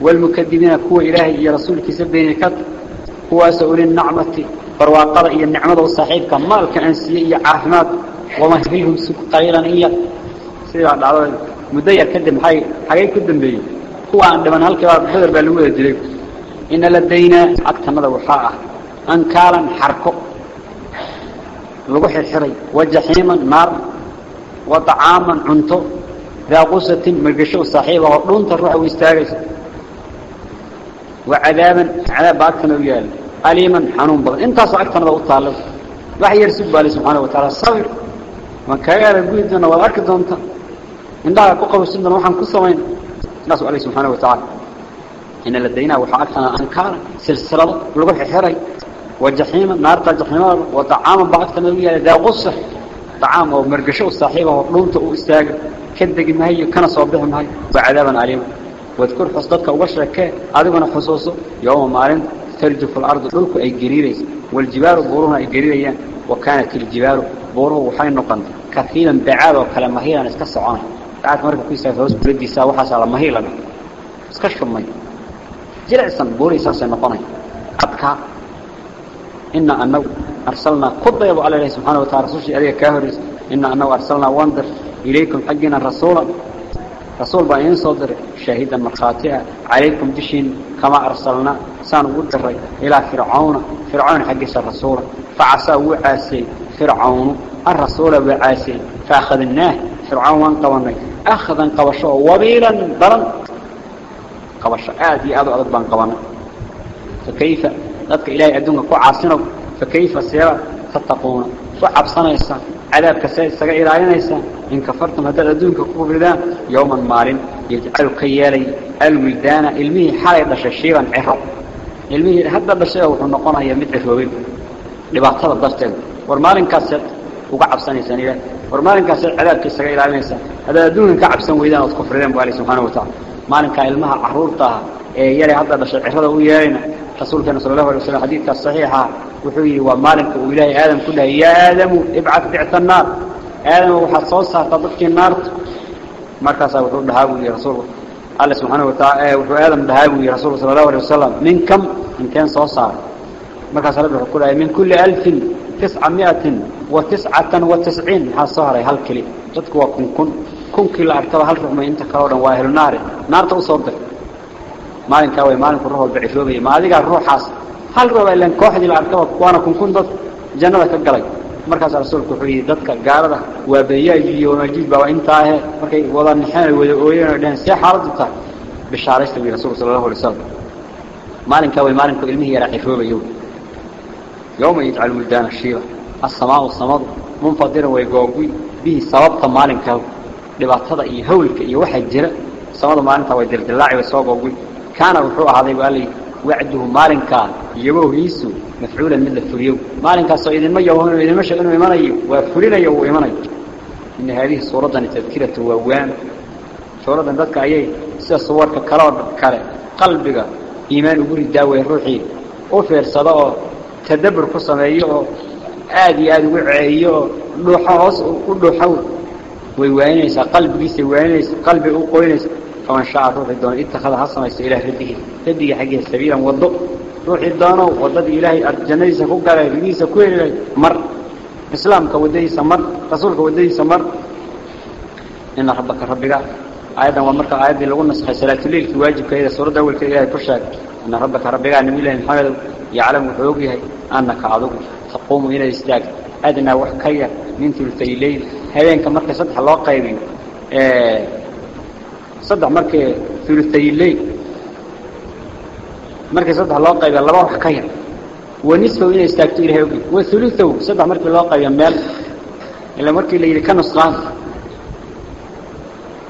والمكذبين كوا إلهي يا رسول كسبين كت كوا سؤول النعمة. برواقضة إيا النعمة والصحيب كمال كأنسية إيا عافمات وما هلهم سوق قليلا إيا سيدة العرض مدير كدم حي حقي كدم بي كوا عندما هالكبار بدر بالوية دليل إن لدينا أكثر ماذا وحاء. أنكالا حركو. لغو حرحري وجحيما نار وطعاما عنتو. ذا قصة مرقشو صاحبة ودونت الروح ويستاغيس وعذابا عذاب أكثر ويال. أليما حنون بغض. انت أكثر ذا أطالب. وحي يرسب بالي سبحانه وتعالى. الصبر من كيال القويد دون إن الله قوة السنة وحن كسوين نسأل عليه سبحانه وتعالى. إن لدينا وحا أكثر أنكارا سلسلة لغو حرحري وجحيما نار جحيما وطعاما بأكثر ويال ذا غصة. طعام أو مرقشو صاحبه ودونت وإستاغ كدق مهي كان صوبه مهي وعذابا أليما واذكر حصدتك وبشرك. أدغنا حصوصه يوم مارن ترجف الأرض دلك أي قريريس والجبال بورها أي قريريان وكانت الجبال بوره وحين نقند كثيرا بعاد وكلام هي نسكس بعد مركب كيسا فوز بردي سا وحاس على مهيلا اسكشف مي؟ جلعسا بوري ساسا نقني أبكى. إن أنه أرسلنا قد يبو على الله سبحانه وتعالى. رسولي أليه كاهرس إن أنه أرسلنا واندر إليكم حقنا الرسول. رسول بأين صدر شهيدا مقاطعا عليكم دشين كما أرسلنا. سانو ودر إلى فرعون. فرعون حقس الرسول. فعسى وعاسي فرعون. الرسول وعاسي. فأخذناه. فرعون وانقواني. أخذا قوشا وبيلا ضرا قوشا آدي آدو أدو بان فكيف؟ ذاتك إلهي أدونك كو فكيف سيرا تتقون؟ وعبصنيسا عذابك سيسا إلهينيسا إن كفرتم هذا أدونك كفردان يوما مال يجعل كيالي الولدان. إلميه حالي دششيرا عرب. إلميه هذا بشيء ونقونا هي wasallam xadiidka saxiixa wuxuu yiri waa maalinka uu ilaahay ورمان كاس العذاب كيس إلى ميسا هذا دون كعب سوي ذا وتكفر لهم سبحانه وتعالى. ما نكا علمها عرورتها إيه، يلي هذا بس عرضه ويانا رسول كان صلى الله عليه وسلم حديث الصحيحة وحوي وما نكا آدم كلها يا آدم ابعث بعث النار. آدم وحصوصها تضفك النار. ما كاس وحوي ذهاب ويا رسول الله. سبحانه وتعالى وحوي آدم ذهاب ويا رسول صلى الله عليه وسلم. من كم؟ من كان صوصها؟ ما كاس الله من كل ألف waa ahlu naar naarta u soo dir maalinka way maalinku ruux walba ciroobay ma adiga ruuxaas hal ruux ilaan kooxdii la arkaba waana kun kun dad jannada ka galay markaas rasuulku wuxuu yiri dadka gaalada waa beeyaay iyo majiid baa inta ah markay wada nixeen wada ooyeen oo dhan si xaaladu tahay bishaaraysta wi rasuulku sallallahu alayhi wasallam maalinka way maalinku ilmihi yara ciroobayo يوم يجعل ولدان الشيبة السماء والسماء منفضرا ويقوقي به سببت مالك dhibaatada iyo hawlka iyo waxa jira samada maalinta way dildilaaci way soo googay kaana wuxuu ahaaday waalay wacduhu maalinka iyagohiisu mafcuulan mid la fuliyo maalinkaas oo idinma yahoon idinma sheeg inuu imanayo waa fulinayo uu imanayo in hadihi suuradan tadkiratu waa waan suuradan dadka ayay sida suwarka kala kale qalbiga iimaan ugu ridaaway aad ugu ceeyo dhuuxa hoos u dhuuxaw ويوانيس قلب جيس ويوانيس قلب أقوينيس فمن شاء روح الدون اتخذ حصنا إلى رده رده حقه سبيلا وضع روح الدون وضد إلهي الجنيس فوق على رجيس كل مر. إسلام كوديس مر رسول كوديس مر إن ربك ربك. أيضا ومرك قلنا صحيح صلاة الليل في واجب كذا سورة أول كذا كشاك. إن ربك ربك. أن الله محمد. يعلم حقوقه أنك عضو تقوم إلى استاك أدنى وحكية من ثلثي الليل. هذين كمركز صدح الله قيبين آه صدح مركز ثلثي الليل. مركز صدح الله قيبين الله وحكية ونصفه إلى استاكتو إلى هوقي وثلثه صدح مركز الله قيبين مال. إلا مركز الليل كان نصغان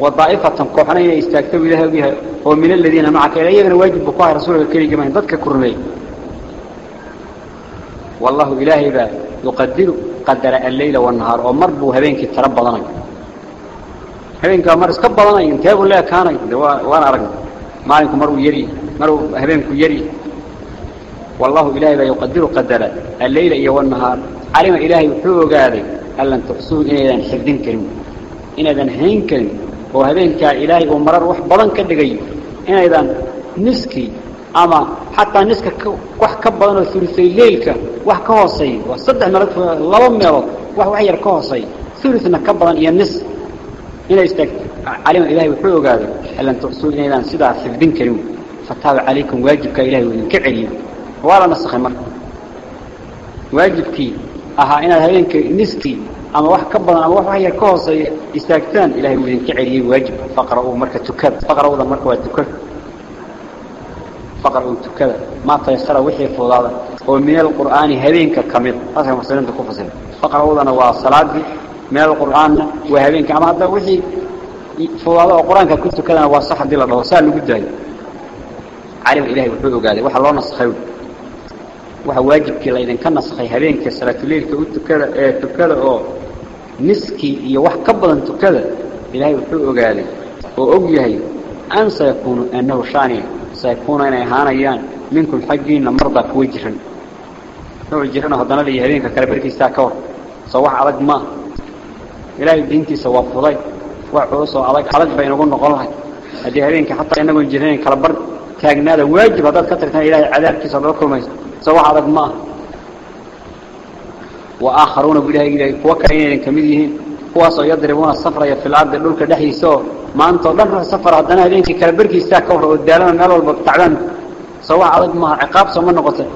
وضائفة كوحنا إلى إلى هوقي ومن الذين معك إلى يغنى واجب بقاء رسولك الكريم ضدك كرمي والله إلهي با يقدر قدر الليل والنهار ومر بو هبينك ترب بدني هبينك مر اسك بدني انت أقول لك كان وأنا ارق مالك مر يري مر هبينك يري. والله إلهي با يقدر قدر الليل والنهار. علم إلهي وحو غادي ألا ان تحسون إلى ان حدين كريم. إن اذا هين كريم. وهبينك إلهي ومرر وح كدغي إن اذا نسكي ama xataa niska wax ka badan oo thuluthay leelka wax ka hooseey waa saddex meelood laba meelood wax wax yar ka hooseey thuluthna ka badan iyo nis inay istaag calima ilaahay wuxuu ogaaday halan tuxsuu inaydan sidaa xifdin karin fataaba calaykum waajibka ilaahay uu idinka celiyo waa la nasakhay marka waajibkii ahaa inaad habeenka niskii ama wax ka badan ama wax wax yar فقر وتكذا ما تيسر وحي فضادا ومن القرآن هبينك كمل هذا مسلم تكفصل فقر وضنا وصلاة من القرآن وهبينك. أما هذا وحي فضادا القرآن كنت كذا وصح دي الله وسأل قداي علم إلهي وحده قال وح الله نسخيو وح واجب كلا. إذا كان نسخي هبينك صلاة الليل كذا. تكذا أو نسكي. يوح كبلا تكذا إلهي وحده قال وأجيهي أن سيكون أنه شاني. سيكون إن هانيان منكم حقين مرضى كوجرا كوجرا هذنا لي هذين كربرك استاكور صواح على ما إلهي دينتي سوا فضي وعوص وعلق علق بينهم نقولها. هذه هذين حتى إنهم جيرين كالبر تاجنا هذا واجب هذا كترتنا إلهي عذاب الله ما سواء علق ما وآخرون بالله إلهي وكأين كمديهم kuwaasoo yadribuuna safraya fil ardi dhulka dhexdiisao maantao dhan ruux safar haddana habeenkii kala barkiistaa ka hor oo daalana meel walba tacbaan soo wax adag maaha ciqaab sooma noqotay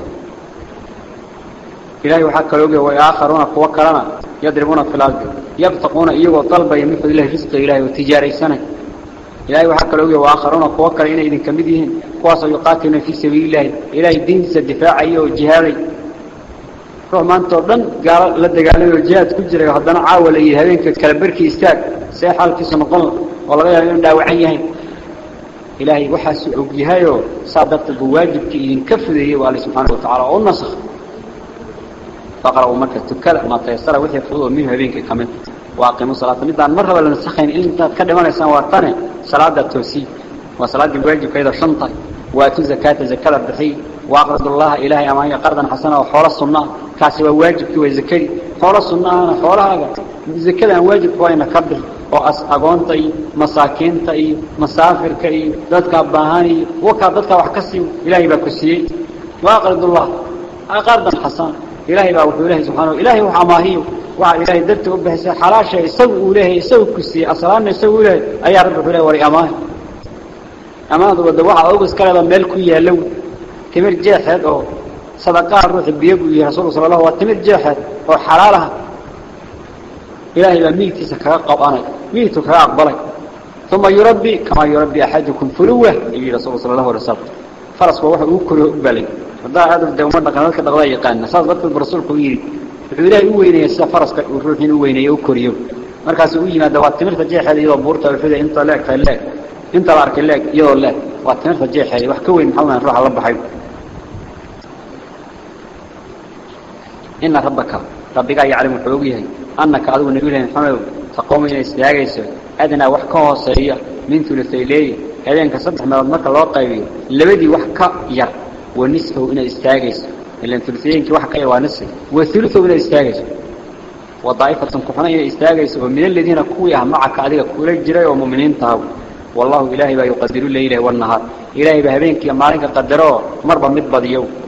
ilaahay waxaa kaloo ogaya way aakharuuna kuwo kalena yadribuuna fil ardi yabtaquuna iyagoo dalbaya min fadlillahi risqa ilahay oo tijaaraysanay ilaahay waxaa kaloo ogaya waakharuuna kuwo kale inay idinka mid yihiin kuwaasoo yuqaatiluna fii sabiilillahi ilaahay diintiisa difaacaya oo jihaaday ruux maanta oo dhan gaalo la dagaalamayo jihaad ku jiray haddana caawa la yidhi habeenka kala barkii istaag see xaalkiisu noqon oo laga yaabo inuu dhaawacan yahay ilaahay waxaasuu og yahayoo saa darteed buu waajibkii idinka fudeeyey waa alle subxaana wa tacala oo nasakh faqra'uu marka tukada ma taysara wixii fudud oo minhu habeenkii ka mid waaqimu salaata midaan mar raba la nasakhayn intaad ka dhimanaysaan waa tane salaada toosii waa salaaddii waajibkeeda shanta waatu zakaata zakada bixi waaqrad allaha ilaahay amaanya qardan xasana oo xoolo sunnaa waa waajibkii waa zakadii xoolo sunnaahana xoolahaaga zakadaan waajibka wayna ka bixi oo as agoonta iyo masaakiinta iyo masaafirka iyo dadka baahan iyo wakaa dadka wax ka siiyo ilaahay baa ku siiyey waaqrad allah qardan xasana ilaahay baa wuxuu ilaahay subxaanahu ilaahay wax amaahiyo waxa ilaahay dartii u bixisay xalaasha isagu uu leeyahay isagu ku siiyey asalaana isagu u leeyahay ayaa rabbi leeyahay wari amaahi amaanadu wada waxa ogus kaleeda meel ku yaalow timir jeexeed oo صدقاء الروح بيقول يا رسول الله صلى الله عليه وسلم جاه أو حلالها. إلى إلى ميت سكا قب ميت كرا قبلك ثم يربي كما يربي أحدكم فلوة إلى رسول الله صلى الله عليه وسلم. فرس هو وحده كرو بلي هذا هذا دوما دقنا كان دقدا يقان نساس بطل الرسول كبير فيلا وين يسا فرس روح وين يو كريو مركز وين هذا واتمر فجاه إلى بورتا الفدا انت لاك فلاك. انت لاك لاك يو لاك واتمر فجاه إلى وحكوين حولنا نروح على بحيب buurta wuxuu inta leeg tahay leeg inta la arkay leeg iyadoo leeg waa timirta jeexeeda wax ka weyn maxaa ruuxa la baxay ina rabbaka rabbigaa yaclamu wuxuu og yahay annaka adigu nabiyullahi maxamedow taqoomu inay istaagayso adnaa wax ka hooseeya min uluayleeye habeenka saddex meelood marka loo qaybiyo labadii wax ka yar wa nisfahu inaad istaagayso ilan uluyeenkii wax ka yar waa nisfi wa uluhu inaad istaagayso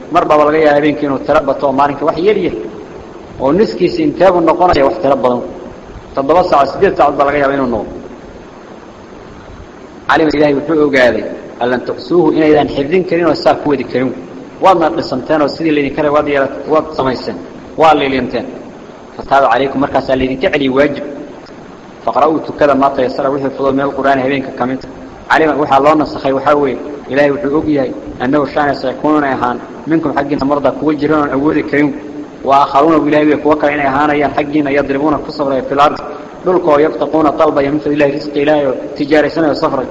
ah marba laga yaaba habeenkii inuu tiro bato maalinka wax yar yahay oo niskiisi inteebu noqonaya wax tiro badan toddoba saac siddeed saacad baa laga yaaba inuu noqdo calima ilaahay wuxuu ogaaday allan tuxsuuhu inaydaan xifdin karin oo saa ku wadi karin waadna dhisanteen oo sidii laydinka re waad yeela waad samayseen waa lilinteen fataaba calaykum markaasaa laydinka celiyey waajib faqra'uu tukada maa tayasara wixii fudud meel qur'aan habeenka ka mid عليه وحا لو نسخاي وحا وي إلى وحو اوغياي أنه شان سيكون إيهان. منكم حق مرضى كو جيران اولي كريم. وآخرون بلاي كو كان إيهان. يا حقين يضربون كسبر في الأرض. دولكو يفتقون طلب يمس إلى رزق إلى تجاري سنة سفر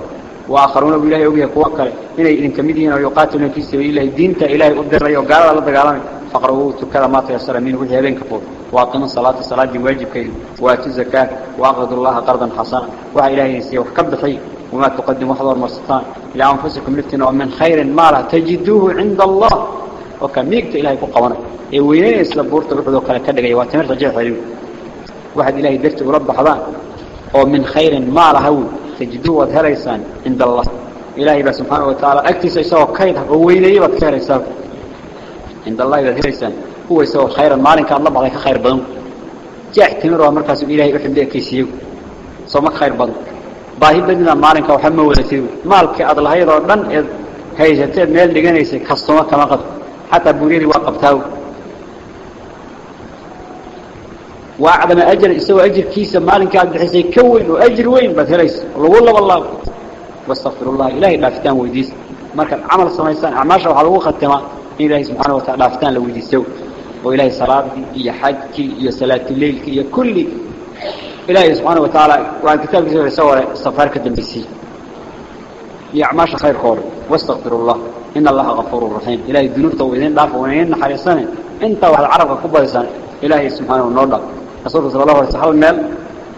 وآخرون إلى اوغيا كو كان ان إن كميدين يقاتلون في سبيل الله دينته إلى قدر يو غالا لا دغالان فقره تو كلمات يسر من وجهين كفوت fudud waaqimu salaata salaadii waajibkeeda waatu zakaa waaqridu allaha qardan xasana waxa ilaahay siiya wax ka bixiy وما تقدم وحضر مرستان إلى أنفسكم لفتنا ومن خير ما لا تجدوه عند الله. وكميكت إلهي كقوانا وينين إسلام بورت بحضو كلا كدقى واتمر رجع حليو واحد إلهي درت ورب حضان ومن خير ما له تجدوه وذهليسان عند الله. إلهي بس سبحانه وتعالى أكتس يسوى كيدها ووينيه وكثير يسوى عند الله وذهليسان هو يسوى خيرا مالين كان الله عليك خير بدن جاء تمر ومركز إلهي أحب لك يسيو سومك خير بدن baahi badina maalinka waxa ma wadatay maalkii aad lahayd oo dhan ee haysateed meel dhiganaysay kastoma kama qad xataa buuriyadii waa qabtaa waa cadama ajar isagoo ajirkiisa maalinka aad bixisay ka weyn oo ajir weyn baad helaysa lagu laba laabo wastaghfirullah ilaahay dhaafitaan weydiis markaad camal samaysaan acmaasha waxaa lagu in ilaahay subxaana wa taala dhaafitaan la weydiisto oo ilaahay salaadii iyo xajkii iyo salaatuleylkii iyo kulli إلهي سبحانه وتعالى وعن كتاب كتاب يسوى استغفار كدنبسي يعماش خير خور. واستغفر الله. إن الله غفور رحيم. إلهي الذنوب تويدين دافع ونين حريصان أنت وعلى العرب كبه لسان إلهي سبحانه ونرد رسول صلى الله عليه وسلم المال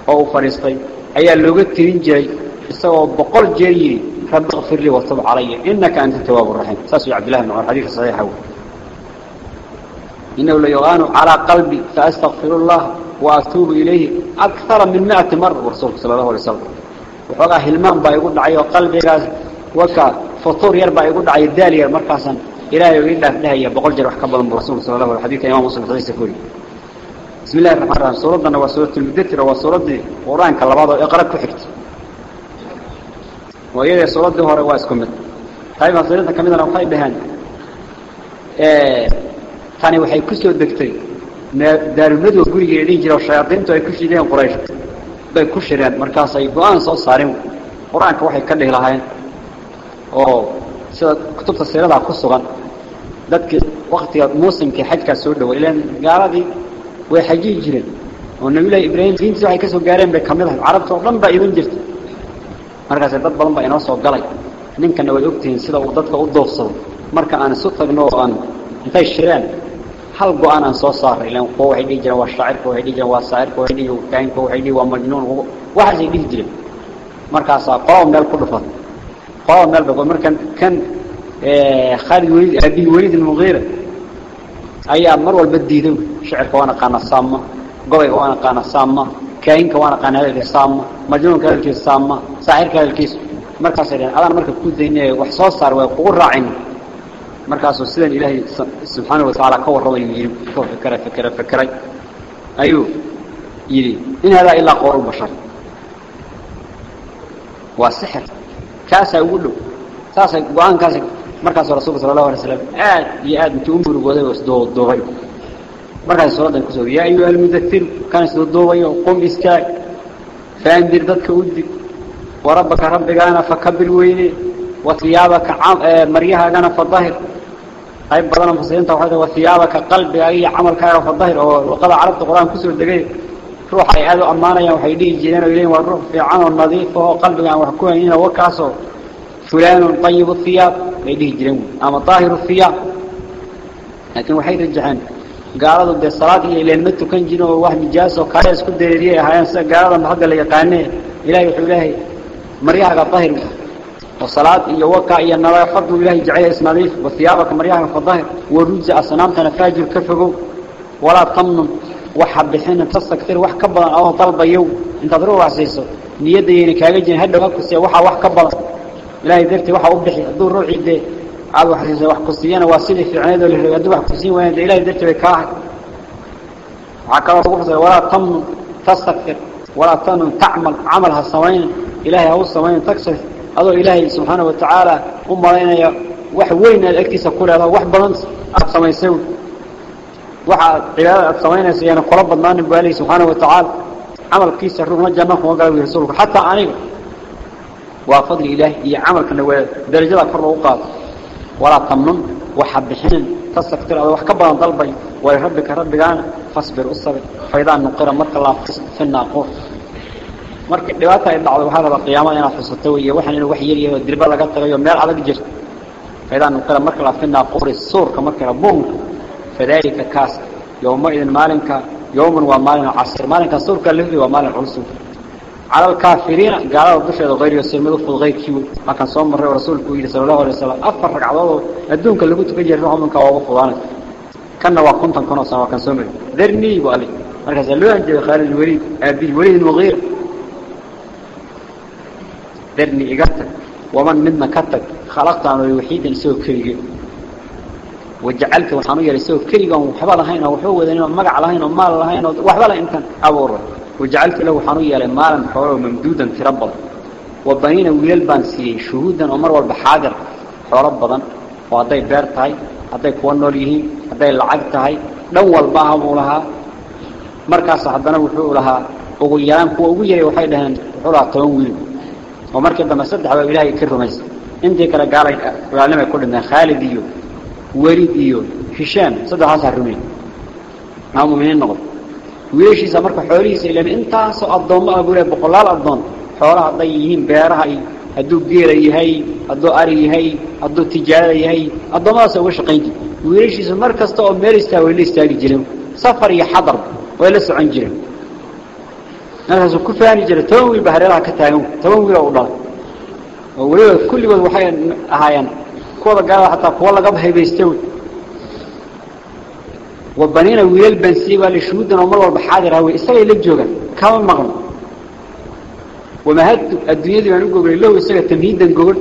أو فريستي أي اللغة ترين جاي يسوى بقول جاي رب اغفر لي واتوب علي. إنك أنت التواب الرحيم. ساسي عبد الله بن عمر. حديث صحيح هو إنه ليغان على قلبي فأستغفر الله وأتوب إليه أكثر من مئة مرة ورسولك صلى الله عليه وسلم. وحوغا هلمان با يقول دعي وقلبي وكا فطور يربا يقول دعي الدالي مركزا. إلهي يقول لها هي بقول جرح قبل الرسول صلى الله عليه وسلم. حديث إمام مسلم حديث كوري بسم الله الرحمن الرحيم. سورة وسورة المدثر وسورة قرآن كاللباضة اقرأ كحكت وإذا سورة هو رواسكم طيب سورة كمدنا وخي بهان وحي كسو الدكتين دار المدو قولي يلين جرى الشياطين تو يكشي لين قريش bay ku shireen markaas ay go'aan soo saareen quraanka waxay ka dhigi lahaayeen oo sida kutubta siirada ku sugan dadkii waqtiga muusimkii xajka soo dhaweeyeen gaaladii way xajii jireen oo nabiga ibraahim diintiisa waxay ka soo gaareen bay kamid ah carabta oo dhan baa idin jirtay markaas dad badan baa inoo soo galay ninkana way ogtihiin sida uu dadka u doofsado marka aan isu tagno oo aan intay shireen hal go'aan aan soo saaray ilaan kuwa waxay dhihi jireen waa shaacir kuwa waxay dhihi jireen waa saacir kuwa waxay dhihi kaahin kuwa waxay dhihi waa majnuun waxaasay dhihi jireen markaasaa qolaba meel ku dhufan qolaba meel ba markan kan khaalid weliid abi weliid almugiira ayaa mar walba diiday shicirka waan aqaana saama gobayga waan aqaana saama kaahinka waan aqaana hadalkiisa saama majnuunka hadalkiisa saama saacirka hadalkiisa markaasay dhaheen adaan marka ku daynay wax soo saar way kugu raacin مركز السلام إلهي سبحانه وتعالى كور رضيهم فكر فكر فكر أيو يلي إن هذا إلا قور البشر والسحر كاسا يقول له كاسا وان كاسا مركز الرسول صلى الله عليه وسلم آد يآد متؤمر وغضي وسدو الضغي مركز الصلاة الكسور يا أيها المدثر كان سدو الضغي وقم إسكاك فأنذر ذاتك ودك وربك ربك أنا فكبر ويني وثيابك مريها فالظهر أي بدنا مفسرين توحيد وثيابك قلبك أي عمل كان فالظهر وقضى عرفت القرآن كسر الدقيق. روح أي هذا أمانة وحيديه جينا وإليه والروح في عمل نظيف وهو قلبك عن وحكوه هنا وكاسه فلان طيب الثياب. يديه جينا أما طاهر الثياب. لكن وحيد الجحان قالوا دي الصلاة إلى المتو كان جينا واحد جاس وكايس كل ديريه هاي قالوا محق اللي يقانيه إلهي وحولاه مريها الظاهر وصلاة إيا وكا إيا النوايا فرضوا إلهي جعية اسماليف وثيابك مريحا فالظاهر ورجع أصنامتنا فاجر كفقوا ولا تمنن وحب بحين تستكثر وح كبلا أو طلب يوم. انت ضرورة عسيسو نيادي يعني كاجين هدو وكسي وحا وح كبلا إلهي درتي وحا أبحي. الدور روحي دي عادوا حسيسي وح كسيانا واسيلي في عنيدو اللي هدو وح كسيين وين دي. إلهي درتي عكرا ولا تمنن. تستكثر. ولا تمنن. تعمل. عملها الصوين إلهي هو الصوين تكسر. أضو إلهي سبحانه وتعالى أم علينا وحوين الأكتسة كلها وحبان أبصمي سيون وحقلاء أبصمينا سيانا يعني قرب الله نبو إلهي سبحانه وتعالى. عمل كيسة الرغم الجمه وقال ويرسوله حتى عنه وفضل إلهي هي عمل كنوى درجة كرة وقال. ولا تمنن وحبحين تستكتر أضو وحكبرا ضلبي ويربك ربك أنا فاسبر أصبر فإذا النقرة مطلع في النقر marka dhibaata ay dhacdo waxaa rabaa qiyaamada inaad xusato weeye waxaan inuu wax yar yahay dirba laga tagayo meel adag jirto faydaan nuqira marka la finaa quri suurka marka la buunka fadaalika kaas yowma idin maalinka yowman waa maalin casir maalinka suurka la waa maalin culus على الكافرين قالوا بشهد غير يسير مدفض غير كيو لكن صوم مرة ورسولك وإلى صلى الله عليه وسلم أفرق عضاده الدون كان لقوت كجير روح منك ووفضانك كان وكنت كنا سوا كان سومر ذرني وقالي مركز اللي أنت خالد الوليد أبي الوليد المغير ذرني إقاتك ومن مما كتك خلقت عن الوحيد لسوء كريجي وجعلت وحانوية لسوء كريجي وحبا لهين وحوه ذنين ومقع لهين ومال لهين وحبا لهين أبور وجعلت له حانوية لمالا حوله ممدودا في ربض وبنين ويل بانسي شهودا ومر والبحاضر حورب بضن وهذا بيرتاي هذا كوان نوليه هذا العقتاي دول باهم لها مركز حدنا وحوه لها وغيان كو وغيري وحي ومركز دم صدح وإلهي كرمز إنتي كلا قال العلماء كلنا خالديو ورديو هشام صدح عصر رمين عامو من النقض ويش إذا مركز حوليس إلا إنت عصو الضوم أقول بقلال الضوم حوالا عضيهين بيارها هدو قير يهي هدو قار يهي هدو تجارة يهي هدو ما سوى شقين ويش إذا مركز طوام ميريستا ويليستا لجلم. سفر يحضر ويلس عن جلم. Markaasuu ku faani jiray toban wiil ba hareeraha ka taagan toban wiil oo u dhalay oo weliba kulligood waxay ahaayeen kuwada gaalada xataa kuwa laga haybaysta wey وبنينا ويل بنسي والشهودنا ومر والبحاضر هو إسرائيل للجوغا كما مغنى ومهدت الدنيا دي بان قبل له يسجى تمهيدا قبل.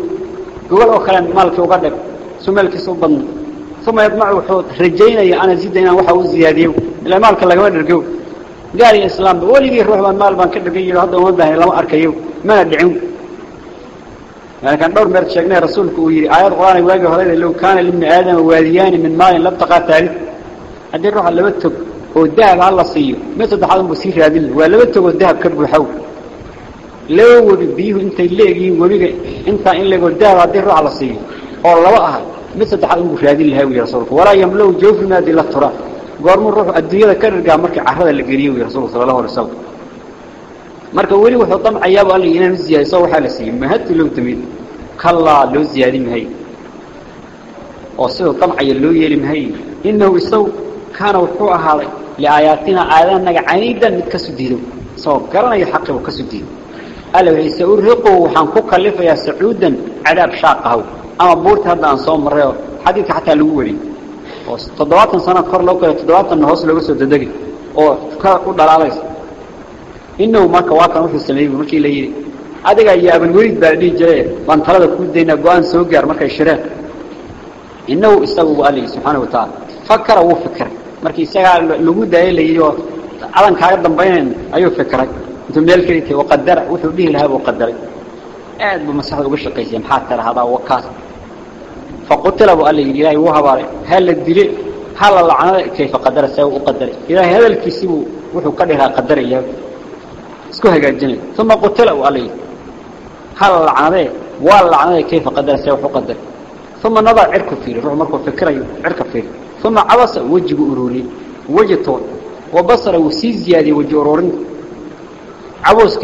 قبل أو كلام مالك وقدر. ثم مالك صوبا ثم يطمع وحوط رجينا يا أنا زيدنا وحاو زياديو. إلا مالك الله قبل. رجو قال يا إسلام ولي بيه روح المال بان كده قيل هذا ومبه لما أركيو ما ندعو يعني كان دور مرت شيخنا رسولك ويري آيات القرآن يواجه هذا لو كان لابن آدم واديان من ماء لابتقى ثالث هذه الروح اللي بتك والذهب على صيه متى دحضن بصير هذه ولا بتك والذهب كرب حول لو وبيه انت اللي وبيجي انت إن اللي الذهب هذه الروح على صيه والله وقها متى دحضن بشهادين الهاوي يا رسولك ولا يملو جوف ما دي التراب goormuu ruuxu adduunyada ka rigaa markii carrada la geliyo wi rasuulku sala allahu alay wasalam marka weli wuxuu damcayaaba alla inaan u ziyaadiso waxaa la siiyey mahadti loo tamid kallaa loo ziyaadi mahay oo siduu damcaya loo yeeli mahay innahu isagu kaana wuxuu ahaaday liaayaatina aayadanaga caniidan mid ka sudiido isagoo garanayo xaqiibu ka sudiido alla sa uriqu waxaan ku kalifayaa sacuudan cadaab shaaqahow ama buurta hadda soo marray oo xadiidka xataa lagu wariyey oo toddobaatan sano kor loo kala toddobaatanna hoos looga soo dadegi oo ka u dhalaalaysa innahu marka waa kan wuxuu sameeyey markii la yidhi adiga iyo abalweliid baa dhihi jiray baan talada kuu daynaa go-aan soo gaar markay shireen innahu isagu waa alla yidhi subxaana wa tacaala fakara wuu fikiray markii isagaa lagu daayay la yidhi oo calan kaaga dambaynayn ayuu fikiray intuu meel keli tahay waqadara wuxuu dhihi lahaa buu qadaray aad buu maskaxda uga shaqaysay maxaa tiraahdaa wakaas فقتل أبو الله إلهي وهباري هل الدليل؟ هل العنى كيف قدر سوى وقدر؟ إلهي هذا الكسب وحو قدرها قدر إياه. اسكوها قال ثم قتل أبو الله هل العنى والعنى كيف قدر سوى وقدر ثم نضع عرك فيه روح مركو فكرة عرك فيه ثم عبس وجه أروري وجه طول وبصر وسي زيادة وجه أرورين عبس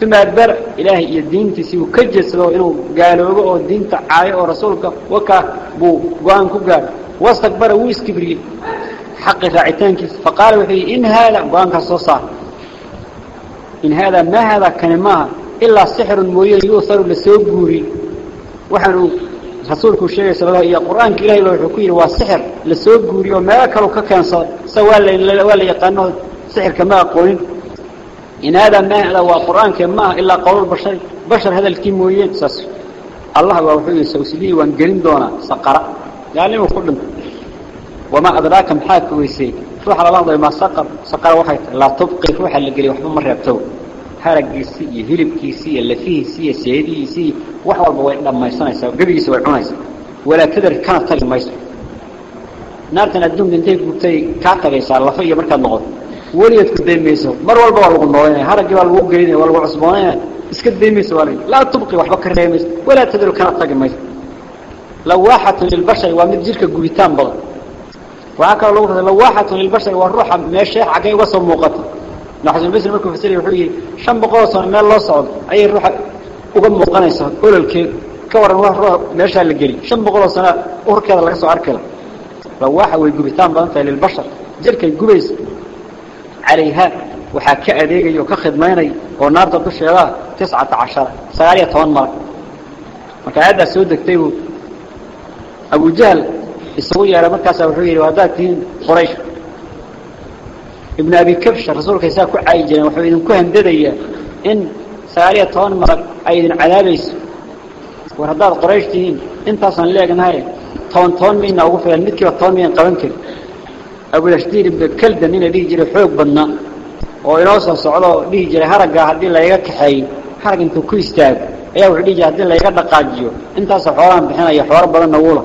bimaa bar ilaahay iyo diintiisi uu ka jedsado inuu gaaloobo oo diinta caayo oo rasuulka waka buu go'aan ku gaadho wastakbara wuu iskibriyey xaqi raacitaankiisa. Faqaala wuxuu yidhi in haada go'aankaas soo saar. In haadaa maa haadaa kani maaha ilaa sixrun mooye yuuharu la soo guuriy waxaan uu rasuulkuu sheegay sal iyo qur'aanka ilahay ba wuxuu ku yidhi waa sixir la soo guuriy oo meelo kaleu ka keensaday sa waa la waa la yaqaano sixirka ma aqoonin. إن هذا ما هذا هو قرآن كما إلا قول البشر بشر هذا الكيمويين ساس. الله وحيه سوسلي وانقرين دونا سقرا يعني وكل وما أدراك محاك ويسي. روح على بعض ما سقر. سقر وحي لا تبقي روح اللي قري وحبا مرة يبتو هارك كيسي هلب كيسي اللي فيه سي سيدي سي. وحوال بوين لما يصنع قبل يسوي عنيس ولا تدر كانت تلي ما يسوي. نارتنا الدوم دنتي قبتي كاتا يسار الله فيه مركز نغض وليت كديميسو مر والبا لوق نوينه هر جبال لوق غيدين ولا عصبانه اسك ديميسو علي لا تبقي وحبا كريميس ولا تدل كرا تقميس لو واحد للبشر ومن جيرك غويتان بلا واكا لو واحد للبشر والروح ماشي حقي وصل موقت نحن بس نقول في سري وحقي شم بقوس ما لا صعب اي الروح وقم مقنيس قول الكيد كور الله روح ماشي اللي جري شم بقوس أنا اركل لا سو اركل لو واحد ويغويتان بلا للبشر جيرك غويس عليها. وحكى أديجي وكخدماني ونار تدوش يلا تسعة عشر. سغالية طوان مرة. هذا سود كتيبه. أبو جهل السوية على مركز وحوير وهذاتين قريش. ابن أبي كبش الرسول كيسا كو عايجين وحوير كوهن ددية. إن سغالية طوان مرة أيضا عذابيس وهذات قريش تين انت أصلا أبو الأشدير بن كلدة نينا دي جري حوق بنا. وإنوصا صعوده دي جري هرقا هدي لا يكحي هرق انتو كو استاق إيه وحدي جي هدي لا يقدقاجيو انتا صحوان بحنا يحوار بدن نقوله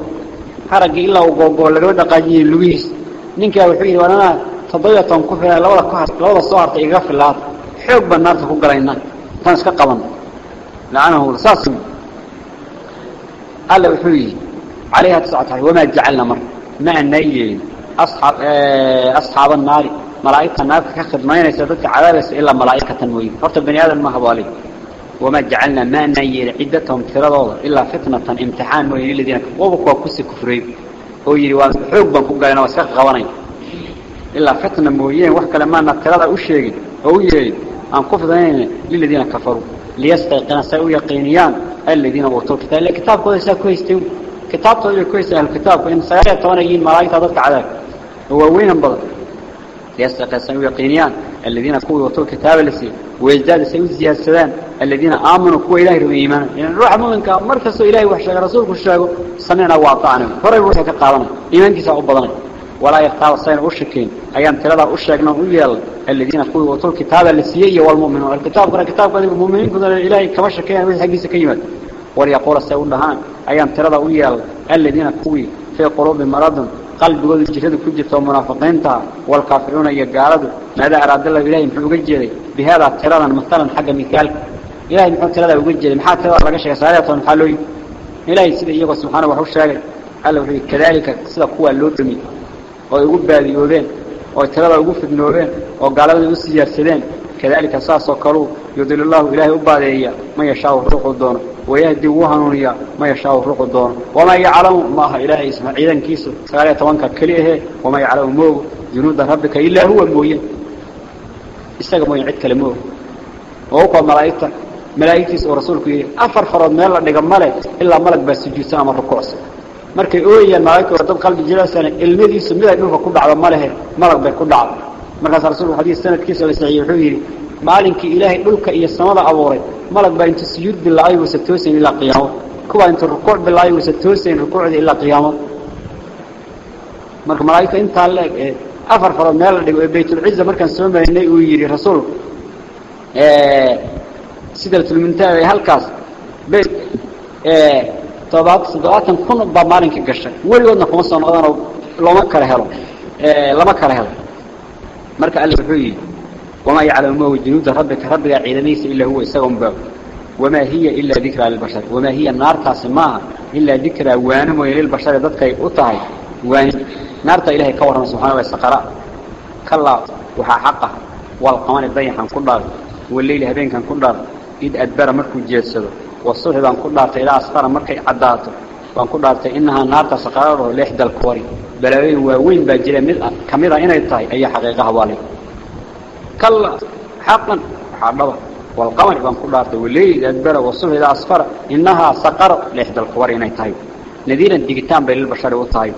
هرق إلا وقوقو لقو دقاجي لويس. نينكا وحيد وأنا تضيع تنكفنا لولا كهر لولا صوار تيقف الله حوق بنا تفوق قرينا تنسك قبن لعنه لساس قال وحيد عليها تسعة وما جعلنا مر. ما نيين أصحاب أصحاب النار. ملائكة النار كخد ما ينسدك عذابس إلا ملائكة موين فرط بني آدم ما هوالي وما جعلنا ما نير عدتهم ترى إلا فتنة امتحان موين الذين وبقوا كسي كفرين هو يري وحوق بنكو قالنا وسخ غوانين إلا فتنة موين وحكا لما نترى أشيغي هو يري أن كفرين للذين كفروا. ليستيقنا سيئو يقينيان. الذين أوتوا الكتاب الكتاب كذا سيكويستيو كتابته كويس الكتاب إن سيئة تونيين ملائكة ضدك عذاب هو وين بدل ليستقسموا يقينيان الذين كوا وطوا الكتاب لسي ويزداد سيوزي السلام الذين آمنوا كوا إلهي رمي إيمانا يعني الروح مؤمنك مركزوا إلهي وحشاق رسولك الشاق سمعنا وعطانا. فرق روحي كقالنا إيمانك سأقبضنا ولا يختار الصين أشكين أيام تلذا أشكنا ويال الذين كوا وطوا الكتاب لسي والمؤمنون الكتاب قرأ كتاب قد المؤمنين كنا إلهي كما شكينا وليقول السيئون لهان أيام تلذا ويال الذين كوي في قلوب مرض قلب قد الجسد كجت ومنافقين والكافرون يقالدوا ماذا أراد الله إلهي محو قجري بهذا ترانا مثلا حق مثال. إلهي محو ترانا وقجري محا ترانا لك شيء سارية محلوي إلهي سيدة إيقو سبحانه وحو الشاقر قال له كذلك سيدة قوة اللوتمي ويقول بهذه kadalika saasoo kaleu yudil اllahu ilaahay u baadeeya man yashaahu ruuxuu doono wayahdi wuu hanuuniyaa man yashaahu ruuxuu doono wamaa yaclamu maaha ilaahay isma ciidankiisa sagaaliyo tobanka keli ahee wamaa yaclamu maogu junuuda rabbika ilaa huwa mooye isaga mooyan cid kale maog oo uka malaa'igta malaa'igtiisa uu rasuulku yidhi afar farood meel la dhiga male ilaa malag baa sujuudsan ama rukuucsan markay ooyayaan malaa'igta waa dad qalbi jilaasana ilmadiisu mid ay dhulka ku dhacdo ma lehe malag bay ku dhacdo baa inta sujuud bilaay wasa toosin ilaa qiyaamo kuwa inta rukuuc bilaay wasa toosin rukuucda ilaa qiyaamo marka malaa'ikta inta leeg ee afar farood meel dhigo ee baytul izza markaan soo marinay uu yiri rasuulku ee sidatul muntaha halkaas bayt ee todobaad siddeetan kun baa maalinka gashay weligoodna kuma soo noqdaan looma kala helo ee lama kala helo alla wuxuu yiri وما يعلم ما جنود ربك ربك عيدنيس إلا هو يساهم باب. وما هي إلا ذكرى للبشر. وما هي النار تاسماها إلا ذكرى. وانم للبشر ذاتك يقطعي وأن نار إلهي كورنا سبحانه ويستقراء كلا وحا حقه. والقوان الضيحا كلها والليل هبين كان كلها إذ أدبر مركو جيسده والصبح كلها إلى أصفر مركي عداته وان كلها إنها نار تسقرار لإحدى الكوري. بلاوين ووين باجرة كاميرا إنا يطاي. أي حقيقة والي كلا حقا. حضر والقمر بان كلها والليل أدبر والصبح إلى أصفر إنها سقر لإحدى الكوري إنا يطاي. نذيرا ديجتان بين البشر والطاي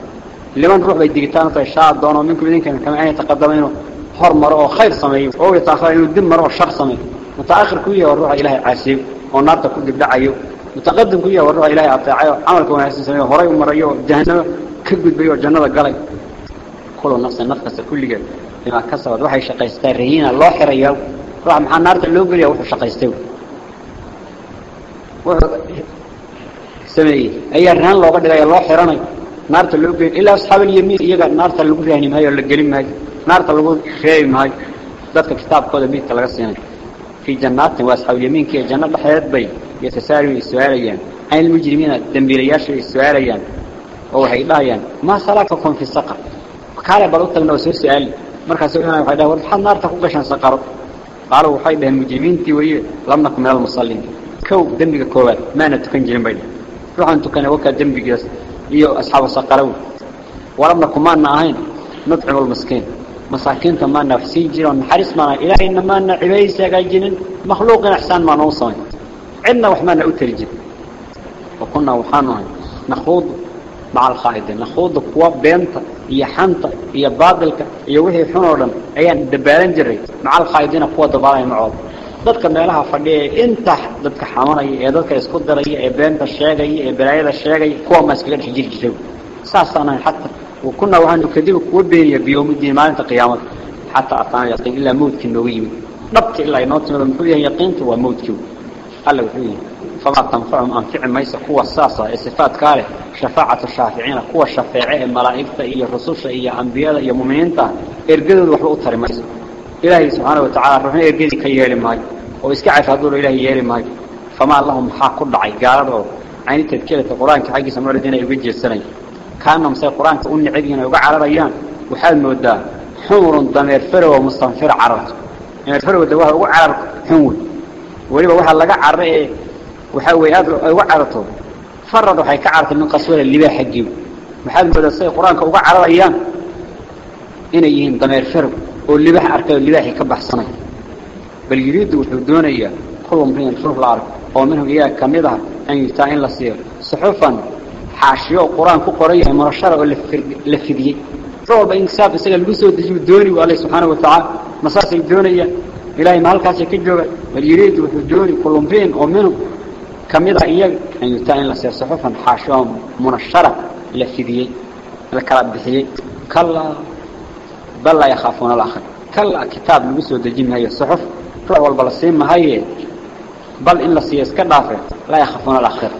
لمن روح بالديجتان طيب شاء دونه منكم إذن كان كما أن يتقدمينه حرمر أو خير سميه أو يتأخر إنه دمر أو شر سميه متأخر كوية والروح إلهي عاسيب ونارت كل دبلعيه متقدم كوية والروح إلهي أطيعيه عملك ونحسن سميه هراي ومريه جهنم كبد بيه وجنة قلي كل نفس النفس كل جل لما كسبت وحي شقيستان رهينا الله حريه روح محا نارت اللي قليه وحي شقيستان سميه أي رهان الله قد الله حراني. نارت اللي قليه إلا أصحاب اليمين. إيقا نارت اللي قليه مهي ولا قليم مهي نارت اللي قليه مهي ذاتك كتاب قد بيت تلغسيني في جنات وأصحاب اليمين كي جنات حياة بي يتساروا السؤاليان أين المجرمين الدنبيلياش السؤاليان ووحي الله ما سلاككم في السقر. وقال بلوط لنا وسوء سؤالي مركز سؤالنا وحي الله ورحل نار تقوقشان سقر قالوا وحي الله المجرمين تيوي لم نكن من المصلين. كو دنبك كوات ما نتكن جرم بي روح أنتو كان وكا دنبك يس. ليو أصحاب السقرون ولم نكن ما نعين نطعم المسكين. مساكين ما نفسي جيران. حرس ما إلهي إنما نعبيس يقاجنين مخلوق إحسان ما نوصين عندنا وحمانا أترجد وكنا وحانوها نخوض مع الخائدين. نخوض قوة بينتا هي حانتا هي باطلك هي وحي حنورا أيان دبالان جري مع الخائدين قوة دبالان معوض fadhiya inta dadka xamanaya ee dadka isku daraya ee beenta sheegaya ee balaayada sheegaya kuwa ma iskaga dhex jiri jiray saasana hatta وكنا وحن نكذب كوبين بيوم الدين ما أنت قيامة. حتى أطعنا يقين إلا موت كنوي نبت إلا ينوت من المحوية يقين هو موت قال له فما تنفعهم أنفع ما يسا قوة الساسة صفات كاره شفاعة الشافعين قوة الشفاعية الملائكة إيا الرسول إيا أنبياء إيا مؤمنين. إرقدوا الوحبة أطر ما يسا إلهي سبحانه وتعالى رحمه إرقدي كي يالي ماي. وإسكعف هدول إلهي يالي ماي. فما اللهم حاق دعي قالوا عين تذكيرة القرآن كحاجة سمعوا لدينا يبجي السنة كانهم سي قرآن كأن عدينا وقع عربيان وحال مودا حمر ضمير فرو ومستنفر عرب يعني الفرو دواه وقع عرب حمول وليبا وحال لقع عرب وحاوي هذا وقع عربته فرد وحي كعرف من قصوير اللي بيه حقيو وحال مودا سي قرآن كوقع عربيان إنا يهين ضمير فرو واللي بيه أركب اللي بيه كبح صنع بل يريد وحدون إياه كلهم بين الفرق العرب ومنهم إياه كميضها أن يتعين لصير. صحفا حاشيو قرآن كقرية مرشرة ولا فدية روح بإن كتاب إساق القصة تجيب دوني. والله سبحانه وتعالى. مساس الدونية إلهي مالك هاسي كجوغ واليريد وحدوني كلهم بين ومنهم كميدا إياك أن يتعين لسير صحفا حاشوهم منشرة لفذيي الكلام بحيي كلا بل لا يخافون الآخر. كلا كتاب القصة تجيب هاي الصحف. روح والبلسين ما هي بل إن لسيس كدافع لا يخافون الآخر.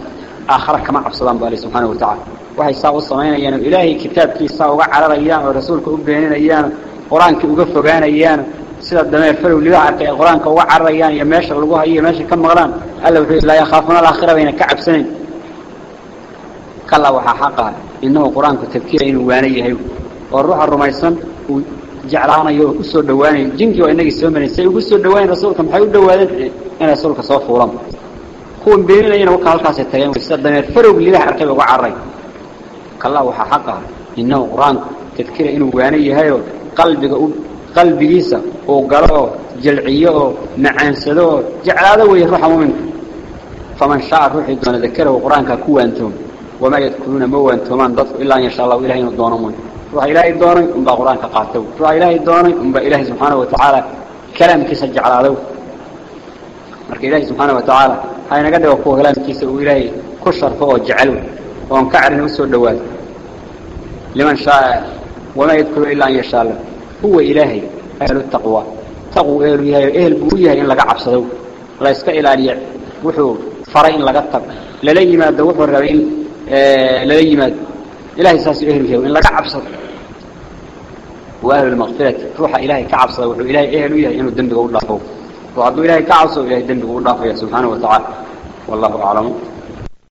آخر كما عبصدان بالله سبحانه وتعالى. waxay saa u samaynayaan ilaahay kitaabkiisa uga cararayaan oo rasuulka u beeninayaan quraanka uga fogaanayaan sida dameer farow liga arkay quraanka uga cararayaan iyo meesha lagu hayo meesha ka maqlaan alla wuxuu la yakhafuna al-aakhirah bayna ka cabsanayn kala waxa xaqa inuu quraanku tafkiir inuu waana yahay oo ruuxa rumaysan uu jeclaanayo u soo dhawaanay jinki waa inagii soo maray say ugu soo dhawaanay rasuulka maxay u dhawaadeen in rasuulka soo fuulan kuwan beeninayna waxa halkaas tageen sida dameer farow liga arkay uga cararay كلا قلبيسا وقرأه جلعيه معانسده جعل هذا ويروح مؤمن. فمن شاء روحي دون ذكره قرآن ككوا أنتم وما يذكرون مو أنتم أن ضطف إلا إن شاء الله إلهي الضونمون روح إلهي الضوني أم قرآن كقاتو روح إلهي الضوني أم إلهي سبحانه وتعالى كلام كيس جعل هذا مرك إلهي سبحانه وتعالى هاي نقدر وقوة كلام كيس وإلهي كشر فوق جعله وان كعرن وسو دواد لمن شاء وما يذكر إلا أن يشاء الله. هو إلهي أهل التقوى. تقوى إلهي أهل بويه إن لقى عبصدو لا يسكى إلى ليع وحو فرين لقى الطب. للي ما دوحوا الربين آه للي ما إلهي ساسي أهله إن لقى عبصد وأهل المغفرة. روح إلهي كعبصد وحو إلهي أهله إنه الدم بقول الله. فوق وعدو إلهي كعبصد وإلهي الدم بقول الله سبحانه وتعالى. والله أعلم.